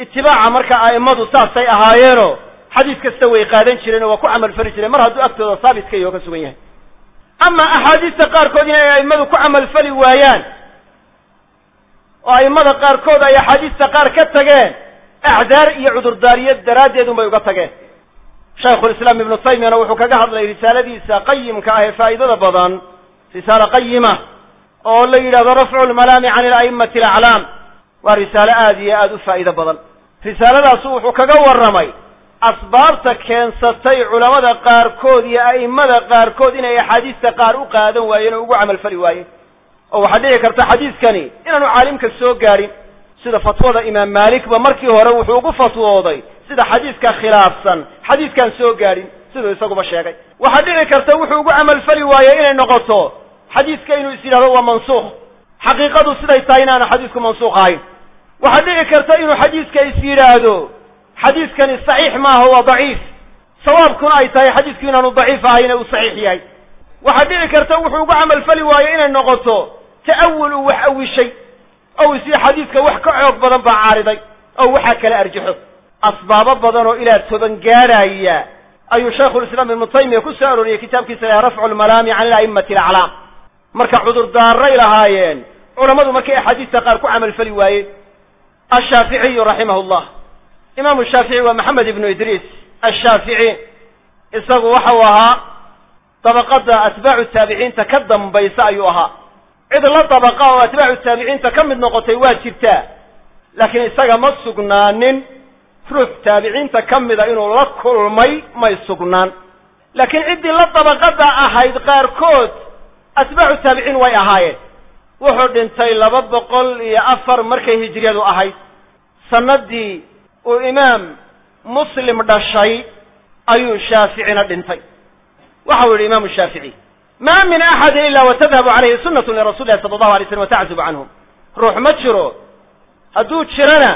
itibaaca marka a'immadu saasay ahaayeenoo xadiis kasta way qaadan jireen oo waa ku camal fali jireen. Mar hadduu agtooda saabitka iyo ka sugan yahay. Ama axaadiista qaarkood inay a'immadu ku camal fali waayaan oo a'immada qaarkood ay axaadiista qaar ka tageen acdaar iyo cudurdaariyad daraaddeed unbay uga tageen. Shaykhulislaam ibnu taymiyana wuxuu kaga hadlay risaaladiisa qayimka ah ee faa'idada badan risaale qayima oo la yidhahdo rafcu lmalaami can ila'immati alaclaam waa risaale aada iyo aada u faa'iido badan risaaladaasu wuxuu kaga warramay asbaabta keensatay culamada qaarkood iyo a'immada qaarkood inay axaadiista qaar u qaadan waayeen oo ugu camal fali waayeen. oo waxaa dhici karta xadiiskani inaanu caalimka soo gaadhin sida fatwada imaam maalikba markii hore wuxuu ugu fatwooday sida xadiiska khilaafsan xadiiskaan soo gaadhin siduu isaguba sheegay. waxaa dhici karta wuxuu ugu camal fali waayey inay noqoto xadiiska inuu is yidhahdo waa mansuukh. xaqiiqadu siday tahay inaanu xadiisku mansuukh ahayn waxaa dhici karta inuu xadiiska is yidhaahdo xadiiskani saxiix maaha waa daciif. Sawaabkuna ay tahay xadiisku inaanu daciif ahayn ee uu saxiix yahay. Waxaa dhici karta wuxuu ugu camal fali waaye inay noqoto ta'awul uu wax awishay ow isii xadiiska wax ka xoog badan baa caariday oo waxaa kala arjaxo. Asbaabo badan oo ilaa toban gaadhaya ayuu shaykhulislaam ibnu taymiya ku soo arooriyey kitaabkiisa laha rafcu lmalaami can ila'immati alaclaam marka cudurdaaray lahaayeen culammadu markay axaadiista qaar ku camal fali waayeen ashaaficiyu raximahu llah imaamu shaafici waa maxamed ibnu idriis ashaafici isagu waxau ahaa dabaqada atbaacu taabiciinta ka dambaysa ayuu ahaa cid la dabaqa oo atbaacu taabiciinta ka mid noqotay waa jirtaa laakiin isaga ma sugnaanin ruux taabiciinta ka mida inuu la kulmay may sugnaan laakiin ciddii la dabaqada ahayd qaarkood atbaacu taabiciin way ahaayeen wuxuu dhintay laba boqol iyo afar markay hijriyadu ahayd. Sanadii uu imaam muslim dhashay ayuu shaaficina dhintay. Waxau yidhi imaamu shaafici ma min axadin ila watadhabu calayhi sunatu lirasuli lahi sala allahu alay slam wataczubu canhum ruux ma jiro. Hadduu jirana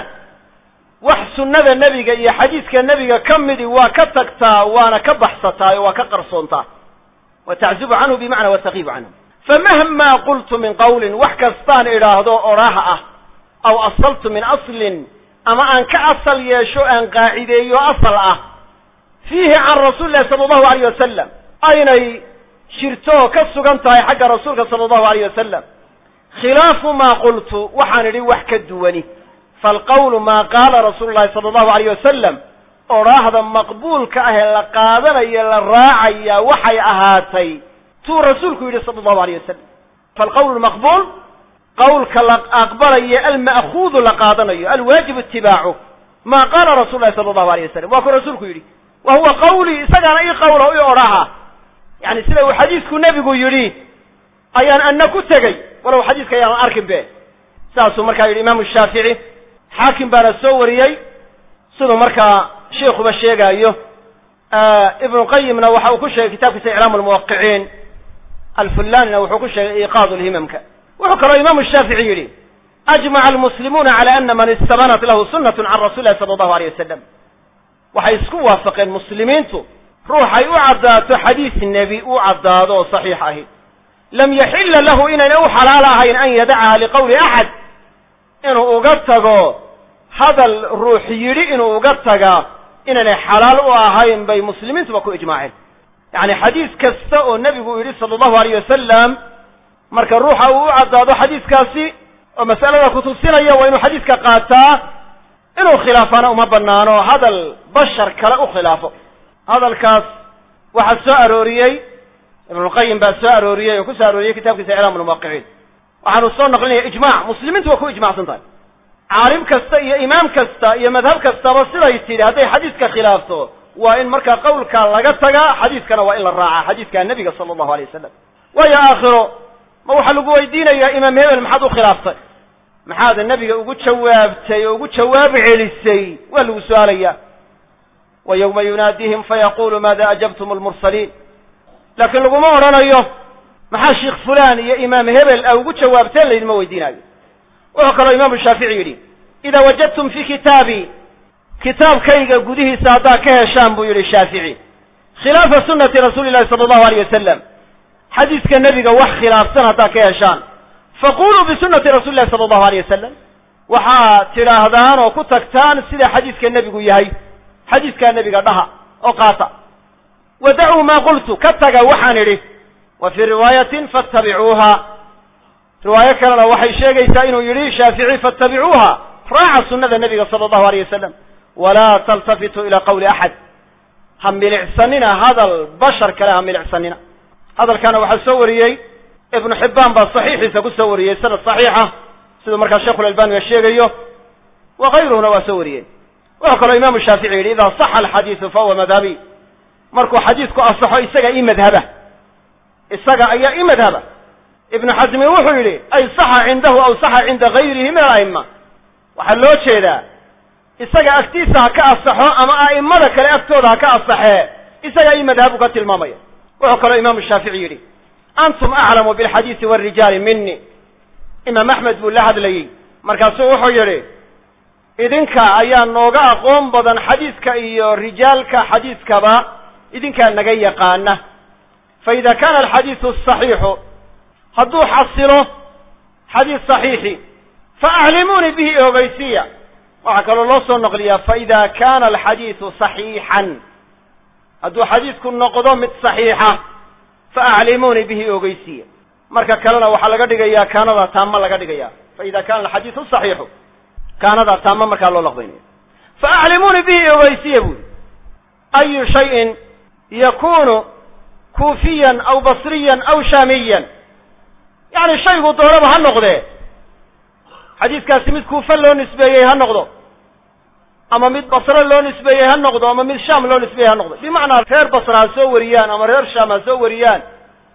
wax sunnada nebiga iyo xadiiska nebiga ka midi waa ka tagtaa waana ka baxsataa oo waa ka qarsoontaa. Wa taczubu canhu bimacna wataqiibu canhu famahma qultu min qawlin wax kastaan idhaahdo odhaha ah aw asaltu min aslin ama aan ka asal yeesho aan qaacideeyo asal ah fiihi can rasuuli lahi sala allahu alayh wasalam aynay jirto ka sugan tahay xagga rasuulka sala allahu alayh wasalam khilaafu maa qultu waxaan idhi wax ka duwani falqawlu maa qaala rasuulu llahi sala allahu alayh wasalam odhaahda maqbuulka ah ee la qaadanayo la raacaya waxay ahaatay tuu rasuulku yidhi sala allahu alayh wasalam falqawlu maqbuul qawlka la aqbalayo alma'kuudu la qaadanayo alwaajibu itibaacu maa qaala rasul lahi sala allahu alayh wasalam waa ku rasuulku yidhi wa huwa qawlii isagaana ii qawla ii odhaha. Yani sida uu xadiisku nebigu yidhi ayaan ana ku tegey walow xadiiska ayaanan arkin be saasuu markaa yidhi imaamu shaafici xaakim baana soo wariyey siduu markaa sheikuba sheegaayo. Ibnu qayimna waxa uu ku sheegay kitabkiisa iclaamu lmuwaqiciin alfullanina wuxuu ku sheegay iqaadu lhimamka. Wuxuu kaloo imaamu shaafici yidhi ajmaca almuslimuuna cala ana man istabanat lahu sunnatu can rasuli lahi sala allahu aleyh wasalam waxay isku waafaqeen muslimiintu ruuxay u caddaato xadiis nebi u caddaado oo saxiix ahi. Lam yaxila lahu inayna u xalaal ahayn an yadacaha liqowli axad. Inuu uga tago hadal ruux yidhi inuu uga taga inaynay xalaal u ahayn bay muslimiintuba ku ijmaaceen yacni xadiis kasta oo nebigu yidhi sala allahu alayh wasalam marka ruuxa uu u caddaado xadiiskaasi oo mas'alada kutusinaya waa inuu xadiiska qaataa inuu khilaafana uma banaano hadal bashar kale u khilaafo. Hadalkaas waxaa soo arooriyey ibnulqayim baa soo arooriyey oo ku soo arooriyey kitabkiisa iclaam lmuwaqiciin waxaanu soo naqlinaya ijmac muslimiintu waa ku ijmacsan tahay. Caalim kasta iyo imaam kasta iyo madhab kastaba siday tidhi hadday xadiiska khilaafto waa in markaa qawlkaa laga tagaa xadiiskana waa in la raacaa xadiiska nebiga sala allahu alay wasalam waayo aakhiro ma waxaa lagu weydiinayaa imaam hebel maxaad u khilaaftay maxaad nebiga ugu jawaabtay oo ugu jawaab celisay? Waa lagu su'aalayaa wa yawma yunaadihim fayaqulu maada ajabtum almursaliin laakiin laguma odhanayo maxaa sheikh fulan iyo imaam hebel a ugu jawaabteen laydinma weydiinaayo? Wuxuu kaloo imaamu shaafici yidhi ida wajadtum fi kitaabi kitaabkayga gudihiisa haddaad ka heshaan buu yidhi shaafici. Khilaafa sunati rasuuli llahi sala allahu aleyh wasalam xadiiska nebiga wax khilaafsan haddaad ka heshaan. Faquluu bisunati rasuli llahi sala allahu aleyh wasalam waxaad tidhaahdaan oo ku tagtaan sida xadiiska nebigu yahay. Xadiiskaa nebiga dhaha oo qaata. Wadacuu maa qultu. Ka taga waxaan idhi wa fii riwaayatin fattabicuuha riwaayo kalena waxay sheegaysaa inuu yidhi shaafici fattabicuuha raaca sunnada nebiga sala allahu aleyh wasalam walaa taltafituu ilaa qawli axad. Ha milicsanina hadal bashar kale ha milicsanina. Hadalkaana waxaa soo wariyey ibnu xibbaan baa saxiixiisa ku soo wariyey sanad saxiixa siduu markaa sheikhulalbaniga sheegayo wa kayruhuna waa soo wariyey. Wuxuu kaloo imaamu shaafici yidhi idaa saxa alxadiidu fahuwa madhabi. Markuu xadiisku asaxo isaga ii madhaba. Isaga ayaa ii madhaba. Ibnu xasmi wuxuu yidhi ay saxa cindahu aw saxa cinda gayrihi min ala'ima waxaa loo jeedaa isaga agtiisa ha ka asaxo ama a'imada kale agtooda ha ka asaxee isaga ii madhabu ka tilmaamaya. Wuxuu kaloo imaamu shaafici yidhi antum aclamu bilxadiisi warijaali mini imaam axmed buu la hadlayey. Markaasuu wuxuu yidhi idinka ayaa nooga aqoon badan xadiiska iyo rijaalka xadiiskaba idinkaa naga yaqaana. Fa ida kana alxadiisu saxiixu hadduu xasilo xadiis saxiixi fa aclimuunii bihi ogeysiya waxaa kaloo loo soo naqliyaa fa ida kana alxadiisu saxiixan. Hadduu xadiisku noqdo mid saxiixa fa aclimuunii bihi ogeysiya marka kalena waxaa laga dhigayaa kaanada taama laga dhigaya fa ida kana alxadiisu saxiixu kaanada taama markaa loo laqbaynaya fa aclimuunii bihi ogeysiya buuri ayu shayin yakunu kuufiyan aw basriyan aw shaamiyan. Yacni shaygu doonaba ha noqdee xadiiskaasi mid kuufa loo nisbeeyey ha noqdo ama mid basre loo nisbeeyey ha noqdo ama mid shaam loo nisbeeyey ha noqdo. Bimacnaa reer basra ha soo wariyaan ama reer shaam ha soo wariyaan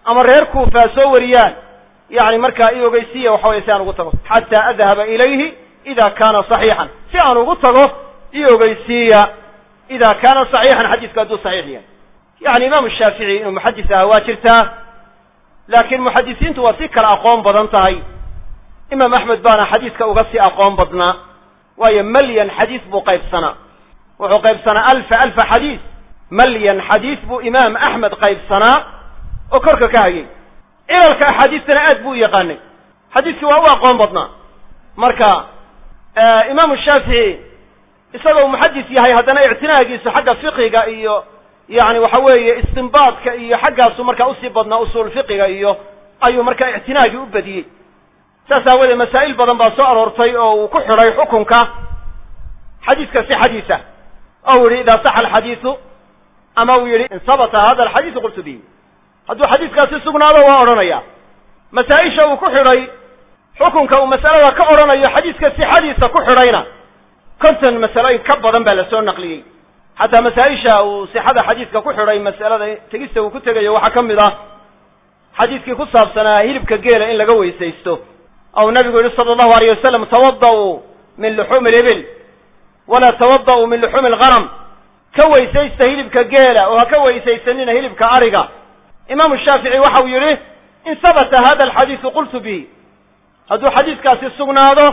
ama reer kuufa ha soo wariyaan yani markaa i ogeysiya waxa weye si aan ugu tago. Xataa adhaba ilayhi ida kana saxiixan. Si aan ugu tago i ogeysiiya ida kana saxiixan xadiisku hadduu saxiix yahay. Yani imaamu shaafici inuu muxadis aha waa jirtaa laakiin muxadisiintu waa si kala aqoon badan tahay imaam axmed baana xadiiska uga sii aqoon badnaa waayo malyan xadiis buu qaybsanaa. Wuxuu qaybsanaa alfa alfa xadiis. Malyan xadiis buu imaam axmed qaybsanaa oo korka ka hayay. Cilalka axaadiistana aad buu u yaqaanay. Xadiiskii waa u aqoon badnaa. Marka imaamu shaafici isagoo muxadis yahay haddana ictinaagiisu xagga fiqiga iyo yani waxa weeye istinbaadka iyo xaggaasu markaa u sii badnaa usuul fiqiga iyo ayuu markaa ictinaagii u badiyey saas aawadeed masaa'il badan baa soo aroortay oo uu ku xidhay xukunka xadiiska sixadiisa ou yihi idaa saxa alxadiisu ama uu yihi in sabata hada alxadiisu qultu bihi hadduu xadiiskaasi sugnaado waa odhanaya. Masaa-isha uu ku xidhay xukunka uu masalada ka odhanayo xadiiska sixadiisa ku xidhayna konton masalooyin ka badan baa la soo naqliyey. Xataa masaa-isha uu sixada xadiiska ku xidhay masalada tegista uu ku tegayo waxaa ka mid ah xadiiskii ku saabsanaa hilibka geela in laga weysaysto ou nabigu yihi sala allahu alayh wasalam tawada-uu min luxuumi libil walaa tawada-uu min luxuumi alghanam ka weysaysta hilibka geela oo ha ka weysaysanina hilibka ariga imaamu shaafici waxa uu yihi in sabata hada alxadiisu qultu bihi hadduu xadiiskaasi sugnaado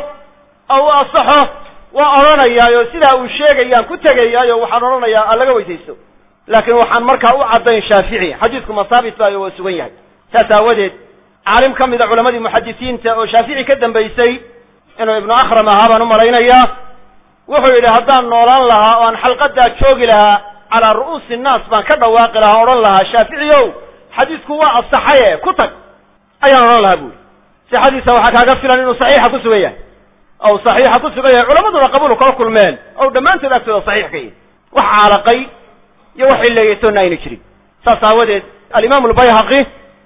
oo u asaxo waa odhanayaayo sidaa uu sheegayaan ku tegayaayo waxaan odhanayaa a laga weysaysto laakiin waxaan markaa u caddayn shaafici xadiisku masaabit baayo waa sugan yahay saas aawadeed caalim ka mida culamadii muxadisiinta oo shaafici ka dambaysay inuu ibnu akhram ahaa baan u malaynayaa wuxuu yidhi haddaan noolaan lahaa oo aan xalqadaa joogi lahaa calaa ru'uusi nnaas baan ka dhawaaqi lahaa odhan lahaa shaaficiyow xadiisku waa asaxaye ku tag. Ayaan odhan lahaa buuri sixadiisa waxaa kaaga filan inuu saxiixa ku sugan yahay. Ou saxiixa ku sugan yahay culamaduna qabuulu kala kulmeen. Ou dhammaantood agtooda saxiix ka yihi wax caalaqay iyo wax illeeyatoonna ayna jirin. Saas aawadeed alimaamu albayhaqi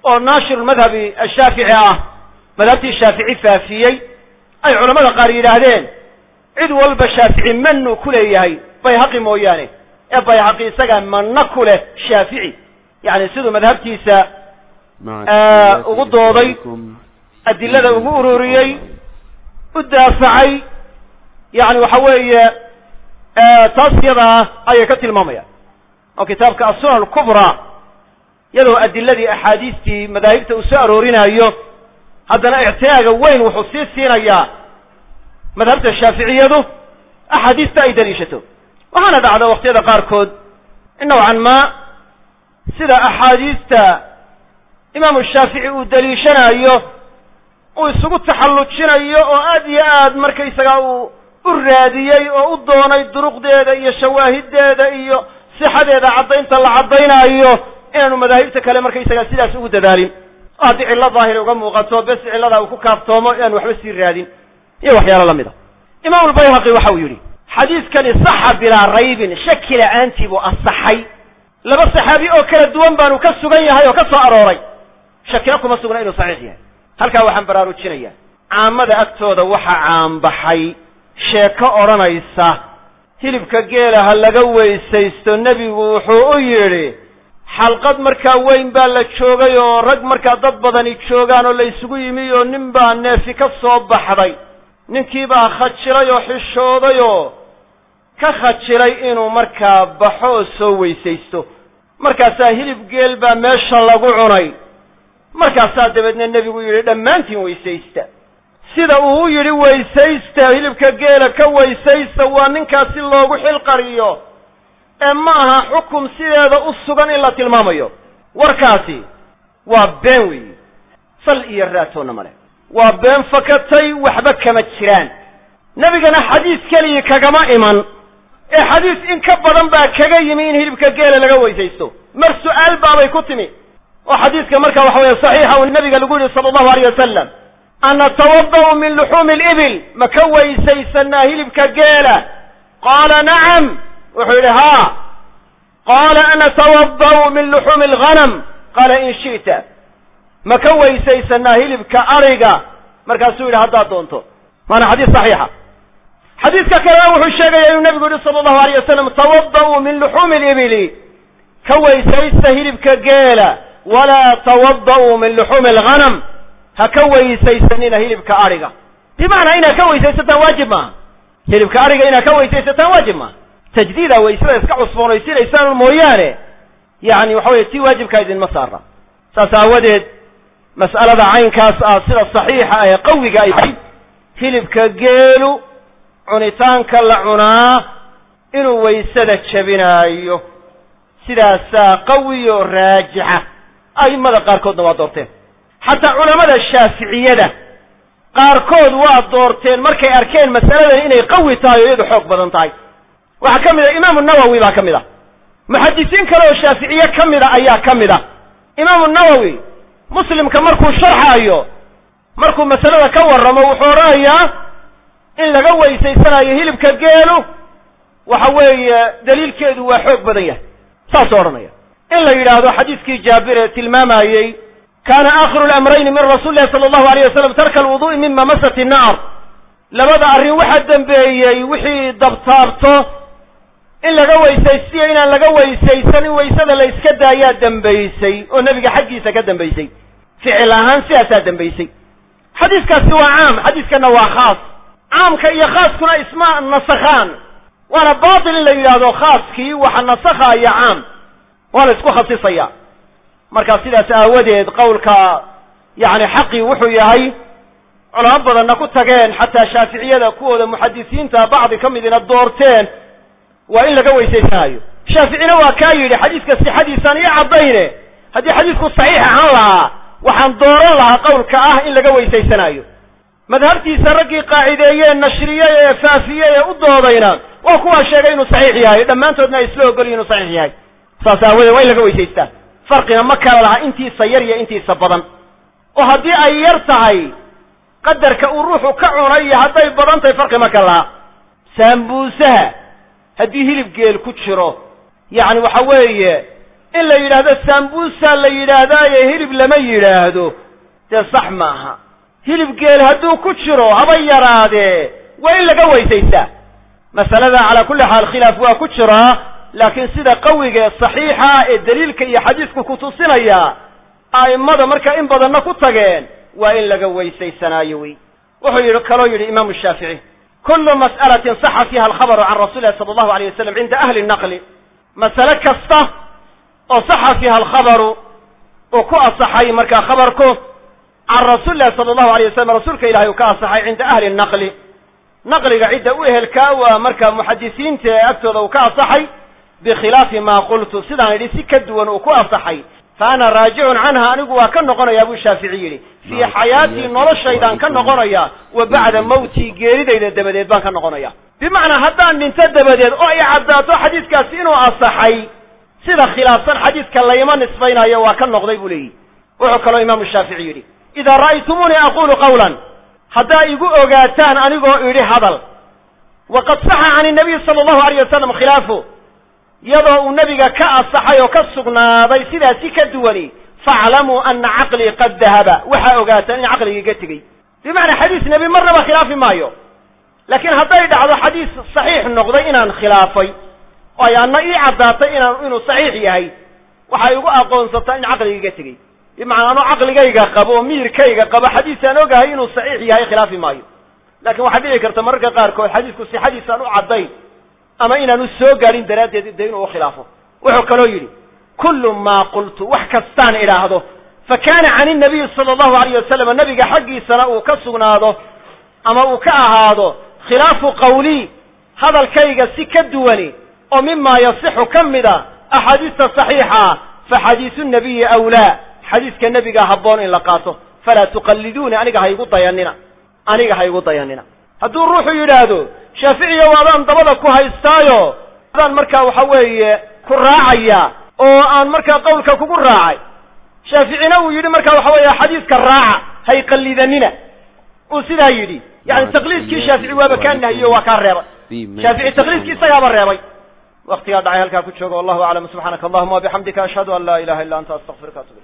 oo naashiru madhabi ashaafici ah madhabtii shaafici faafiyey ay culamada qaar yidhaahdeen cid walba shaafici mannu ku leeyahay bayhaqi mooyaane ee bayhaqi isagaa manno ku leh shaafici. Yani siduu madhabtiisa ugu dooday adilada ugu ururiyey u daafacay yani waxa weeye taas yadaa ayay ka tilmaamayaan. Oo kitaabka asuna alkubraa iyadoo adiladii axaadiistii madaahibta uu soo aroorinaayo haddana ictinaaga weyn wuxuu sii siinayaa madhabta shaaficiyadu axaadiista ay daliishato. Waxaana dhacda waqtiyada qaarkood in nowcan ma sida axaadiista imaamu shaafici uu daliishanayo uu isugu taxallujinayo oo aad iyo aad markaysaga uu u raadiyey oo u doonay duruqdeeda iyo shawaahiddeeda iyo sixadeeda caddaynta la caddaynaayo inaanu madaahibta kale markaysaga sidaas ugu dadaalin oo haddii cillo daahiri uga muuqato bes cilladaa uu ku kaaftoomo inaanu waxba sii raadin. Iyo waxyaalo la mid a. Imaamu albayhaqi waxa uu yidhi xadiiskani saxa bilaa raybin shaki la'aantii buu asaxay. Laba saxaabi oo kala duwan baanu ka sugan yahay oo ka soo arooray. Shakina kuma sugna inuu saxiix yahay. Halkaa waxaan baraarujinayaa. Caamada agtooda waxaa caanbaxay. Sheeko odhanaysa hilibka geela ha laga weysaysto nebigu wuxuu u yidhi xalqad markaa weyn baa la joogay oo rag markaa dad badani joogaan oo la isugu yimi oo nin baa neefi ka soo baxday. Ninkii baa khajilay oo xishooday oo ka khajilay inuu markaa baxo oo soo weysaysto. Markaasaa hilib geel baa meesha lagu cunay. Markaasaa dabeedna nebigu yidhi dhammaantiin weysaysta. Sida uu u yidhi weysaysta hilibka geela ka weysaysta waa ninkaas si loogu xilqariyo ee ma aha xukum sideeda u sugan in la tilmaamayo. Warkaasi waa been weeyi. Sal iyo raatoonna male waa been fakatay waxba kama jiraan. Nebigana xadiis keligii kagama iman. Ee xadiis in ka badan baa kaga yimi in hilibka geela laga weysaysto. Mar su'aal baabay ku timi. Oo xadiiska marka waxa weeye saxiixa uu nabiga lagu yihi sala allahu alayh wasalam anatawada'u min luxuumi libil ma ka weysaysanaa hilibka geela? Qaala nacam wuxuu yidhi haa qaala anatawada'u min luxuumi alghanam. Qaala in shi'ta. Ma ka weysaysanaa hilibka ariga? Markaasuu yidhi haddaad doonto. Waana xadiis saxiixa. Xadiiska kalena wuxuu sheegaya inuu nabigu yihi sala allahu alayh wasalam tawada'uu min luxuumi libili ka weysaysta hilibka geela walaa tawada'uu min luxuumi alghanam. Ha ka weysaysanina hilibka ariga. Bimacnaa inaad ka weysaysataan waajib maaha. Hilibka ariga inaad ka weysaysataan waajib maaha tajdiida waysada iska cusboonaysiinaysaan mooyaane. Yani waxa weye tii waajibkaa idinma saara saas aawadeed mas'alada caynkaas ah sida saxiixa ee qawiga ay hilibka geelu cunitaanka la cunaa inuu waysada jebinaayo sidaasaa qawi oo raajixa. A'immada qaarkoodna waa doorteen. Xataa culamada shaaficiyada qaarkood waa doorteen markay arkeen mas'aladan inay qawi tahay oo iyadu xoog badan tahay waxaa ka mid a imaamu nawowi baa ka mid a muxadisiin kale oo shaaficiye ka mid a ayaa ka mid a imaamu nawowi muslimka markuu sharxaayo markuu masalada ka warramo wuxuu odhanayaa in laga weysaysanayo hilibka geelu waxa weeye daliilkeedu waa xoog badan yahay. Saasuu odhanaya in la yidhaahdo xadiiskii jaabir ee tilmaamayey kana aakhiru lamrayni min rasuuli lahi sala allahu alayh wasalam tarka alwudu'i mima masat innaar labada arrin waxaa dembeeyey wixii dabtaabto in laga weysaystiyo inaan laga weysaysan in waysada la iska daayaa dembaysay oo nebiga xaggiisa ka dembaysay ficil ahaan sidaasaa dembaysay xadiiskaasi waa caam xadiiskana waa khaas. Caamka iyo khaaskuna isma nasakhaan. Waana baatil in la yidhaahdo khaaskii waxa nasakhaya caam. Waa la isku khasisaya. Marka sidaas aawadeed qowlka yacni xaqii wuxuu yahay culamo badanna ku tageen xataa shaaficiyada kuwooda muxadisiinta bacdi ka midina doorteen waa in laga weysaysanayo shaaficina waa kaa yidhi xadiiska sixadiisaan io caddayne haddii xadiisku saxiix ahaan lahaa waxaan dooran lahaa qowlka ah in laga weysaysanayo. Madhabtiisa raggii qaacideeyee nashriyey ee faafiyey ee u doodayna waa kuwaa sheegay inuu saxiix yahay dhammaantoodna ay isla ogolyihin inuu saxiix yahay. Saas aawoodee waa in laga weysaystaa. Farqina ma kala laha intiisa yar iyo intiisa badan. Oo haddii ay yar tahay qadarka uu ruuxu ka cunay iyo hadday badan tahay farqi ma kala laha. Saambuusaha haddii hilib geel ku jiro. Yacni waxa weeye in la yidhaahdo saambuusa la yidhaahdaaye hilib lama yidhaahdo dee sax maaha hilib geel hadduu ku jiro haba yaraadee waa in laga weysaystaa masalada calaa kulli xaal khilaaf waa ku jiraa laakiin sida qawiga ee saxiixa ee daliilka iyo xadiisku kutusinaya a'immada marka in badanna ku tageen waa in laga weysaysanaayo wey wuxuu yidhi kaloo yidhi imaamu shaafici kullu mas'alatin saxa fiiha alkhabaru can rasuli lahi sala allahu alayh wasalam cinda ahli naqli masale kasta oo saxa fiiha alkhabaru uu ku asaxay markaa khabarku can rasuuli lahi sala allahu alay wasalam rasuulka ilahay uu ka asaxay cinda ahli naqli naqliga cidda u ehelkaa waa marka muxadisiinta ee agtooda uu ka asaxay bikhilaafi maa qultu sidaan idhi si ka duwan uu ku asaxay fa ana raajicun canha anigu waa ka noqonayaa buu shaafici yidhi. Fii xayaatii noloshaydaan ka noqonaya wa bacda mawtii geeridayda dabadeed baan ka noqonaya. Bimacnaa haddaan dhinto dabadeed oo ay caddaato xadiiskaasi inuu asaxay sida khilaafsan xadiiska layma nisbaynayo waa ka noqday buu leeyihi. Wuxuu kaloo imaamu shaafici yidhi idaa ra'aytumuunii aqulu qawlan. Haddaa igu ogaataan anigoo idhi hadal waqad saxa can inabiyi sala allahu alayh wasalam khilaafu iyadoo uu nebiga ka asaxay oo ka sugnaaday sidaasi ka duwani faaclamuu ana caqlii qad dahaba. Waxaa ogaataan in caqligii ga tegey. Bimacnaa xadiis nebi marnaba khilaafi maayo. Laakiin hadday dhacdo xadiis saxiix noqday inaan khilaafay ay anna ii caddaatay inaan inuu saxiix yahay waxay igu aqoonsataa in caqligii ga tegey. Bimacnaa anoo caqligayga qabo oo miirkayga qabo xadiisaan ogahay inuu saxiix yahay khilaafi maayo. Laakiin waxaa dhici karta mararka qaarkood xadiisku sixadiisaan u caddayn ama inaanu soo gaadhin daraaddeed de inuu ukhilaafo wuxuu kaloo yidhi kullu maa qultu wax kastaan idhaahdo. Fa kaana can inabiyi sala allahu alayh wasalam nabiga xaggiisana uu ka sugnaado ama uu ka ahaado khilaafu qawlii hadalkayga si ka duwani oo mimaa yasixu ka mid a axaadiista saxiixa fa xadiisu nabiyi awlaa. Xadiiska nebiga habboon in la qaato. Falaa tuqalliduuni aniga ha igu dayanina aniga ha igu dayanina hadduu ruuxu yidhaahdo shaaficiya waadaan dabada ku haystaayo adaan markaa waxa weeye ku raacaya oo aan markaa qawlka kugu raacay. Shaaficina uu yidhi marka waxa weeye xadiiska raaca hay qallidanina uu sidaa yidhi yani taqliidkii shaafici waaba kaa nahiyo waa kaa reebay. Shaafici taqliidkii isagaaba reebay. Waktigaa dhacay halkaa ku jooga wallahu aclam subxaanaka allahuma wabixamdika ashhadu an laa ilaha illa anta astaqfiruka atub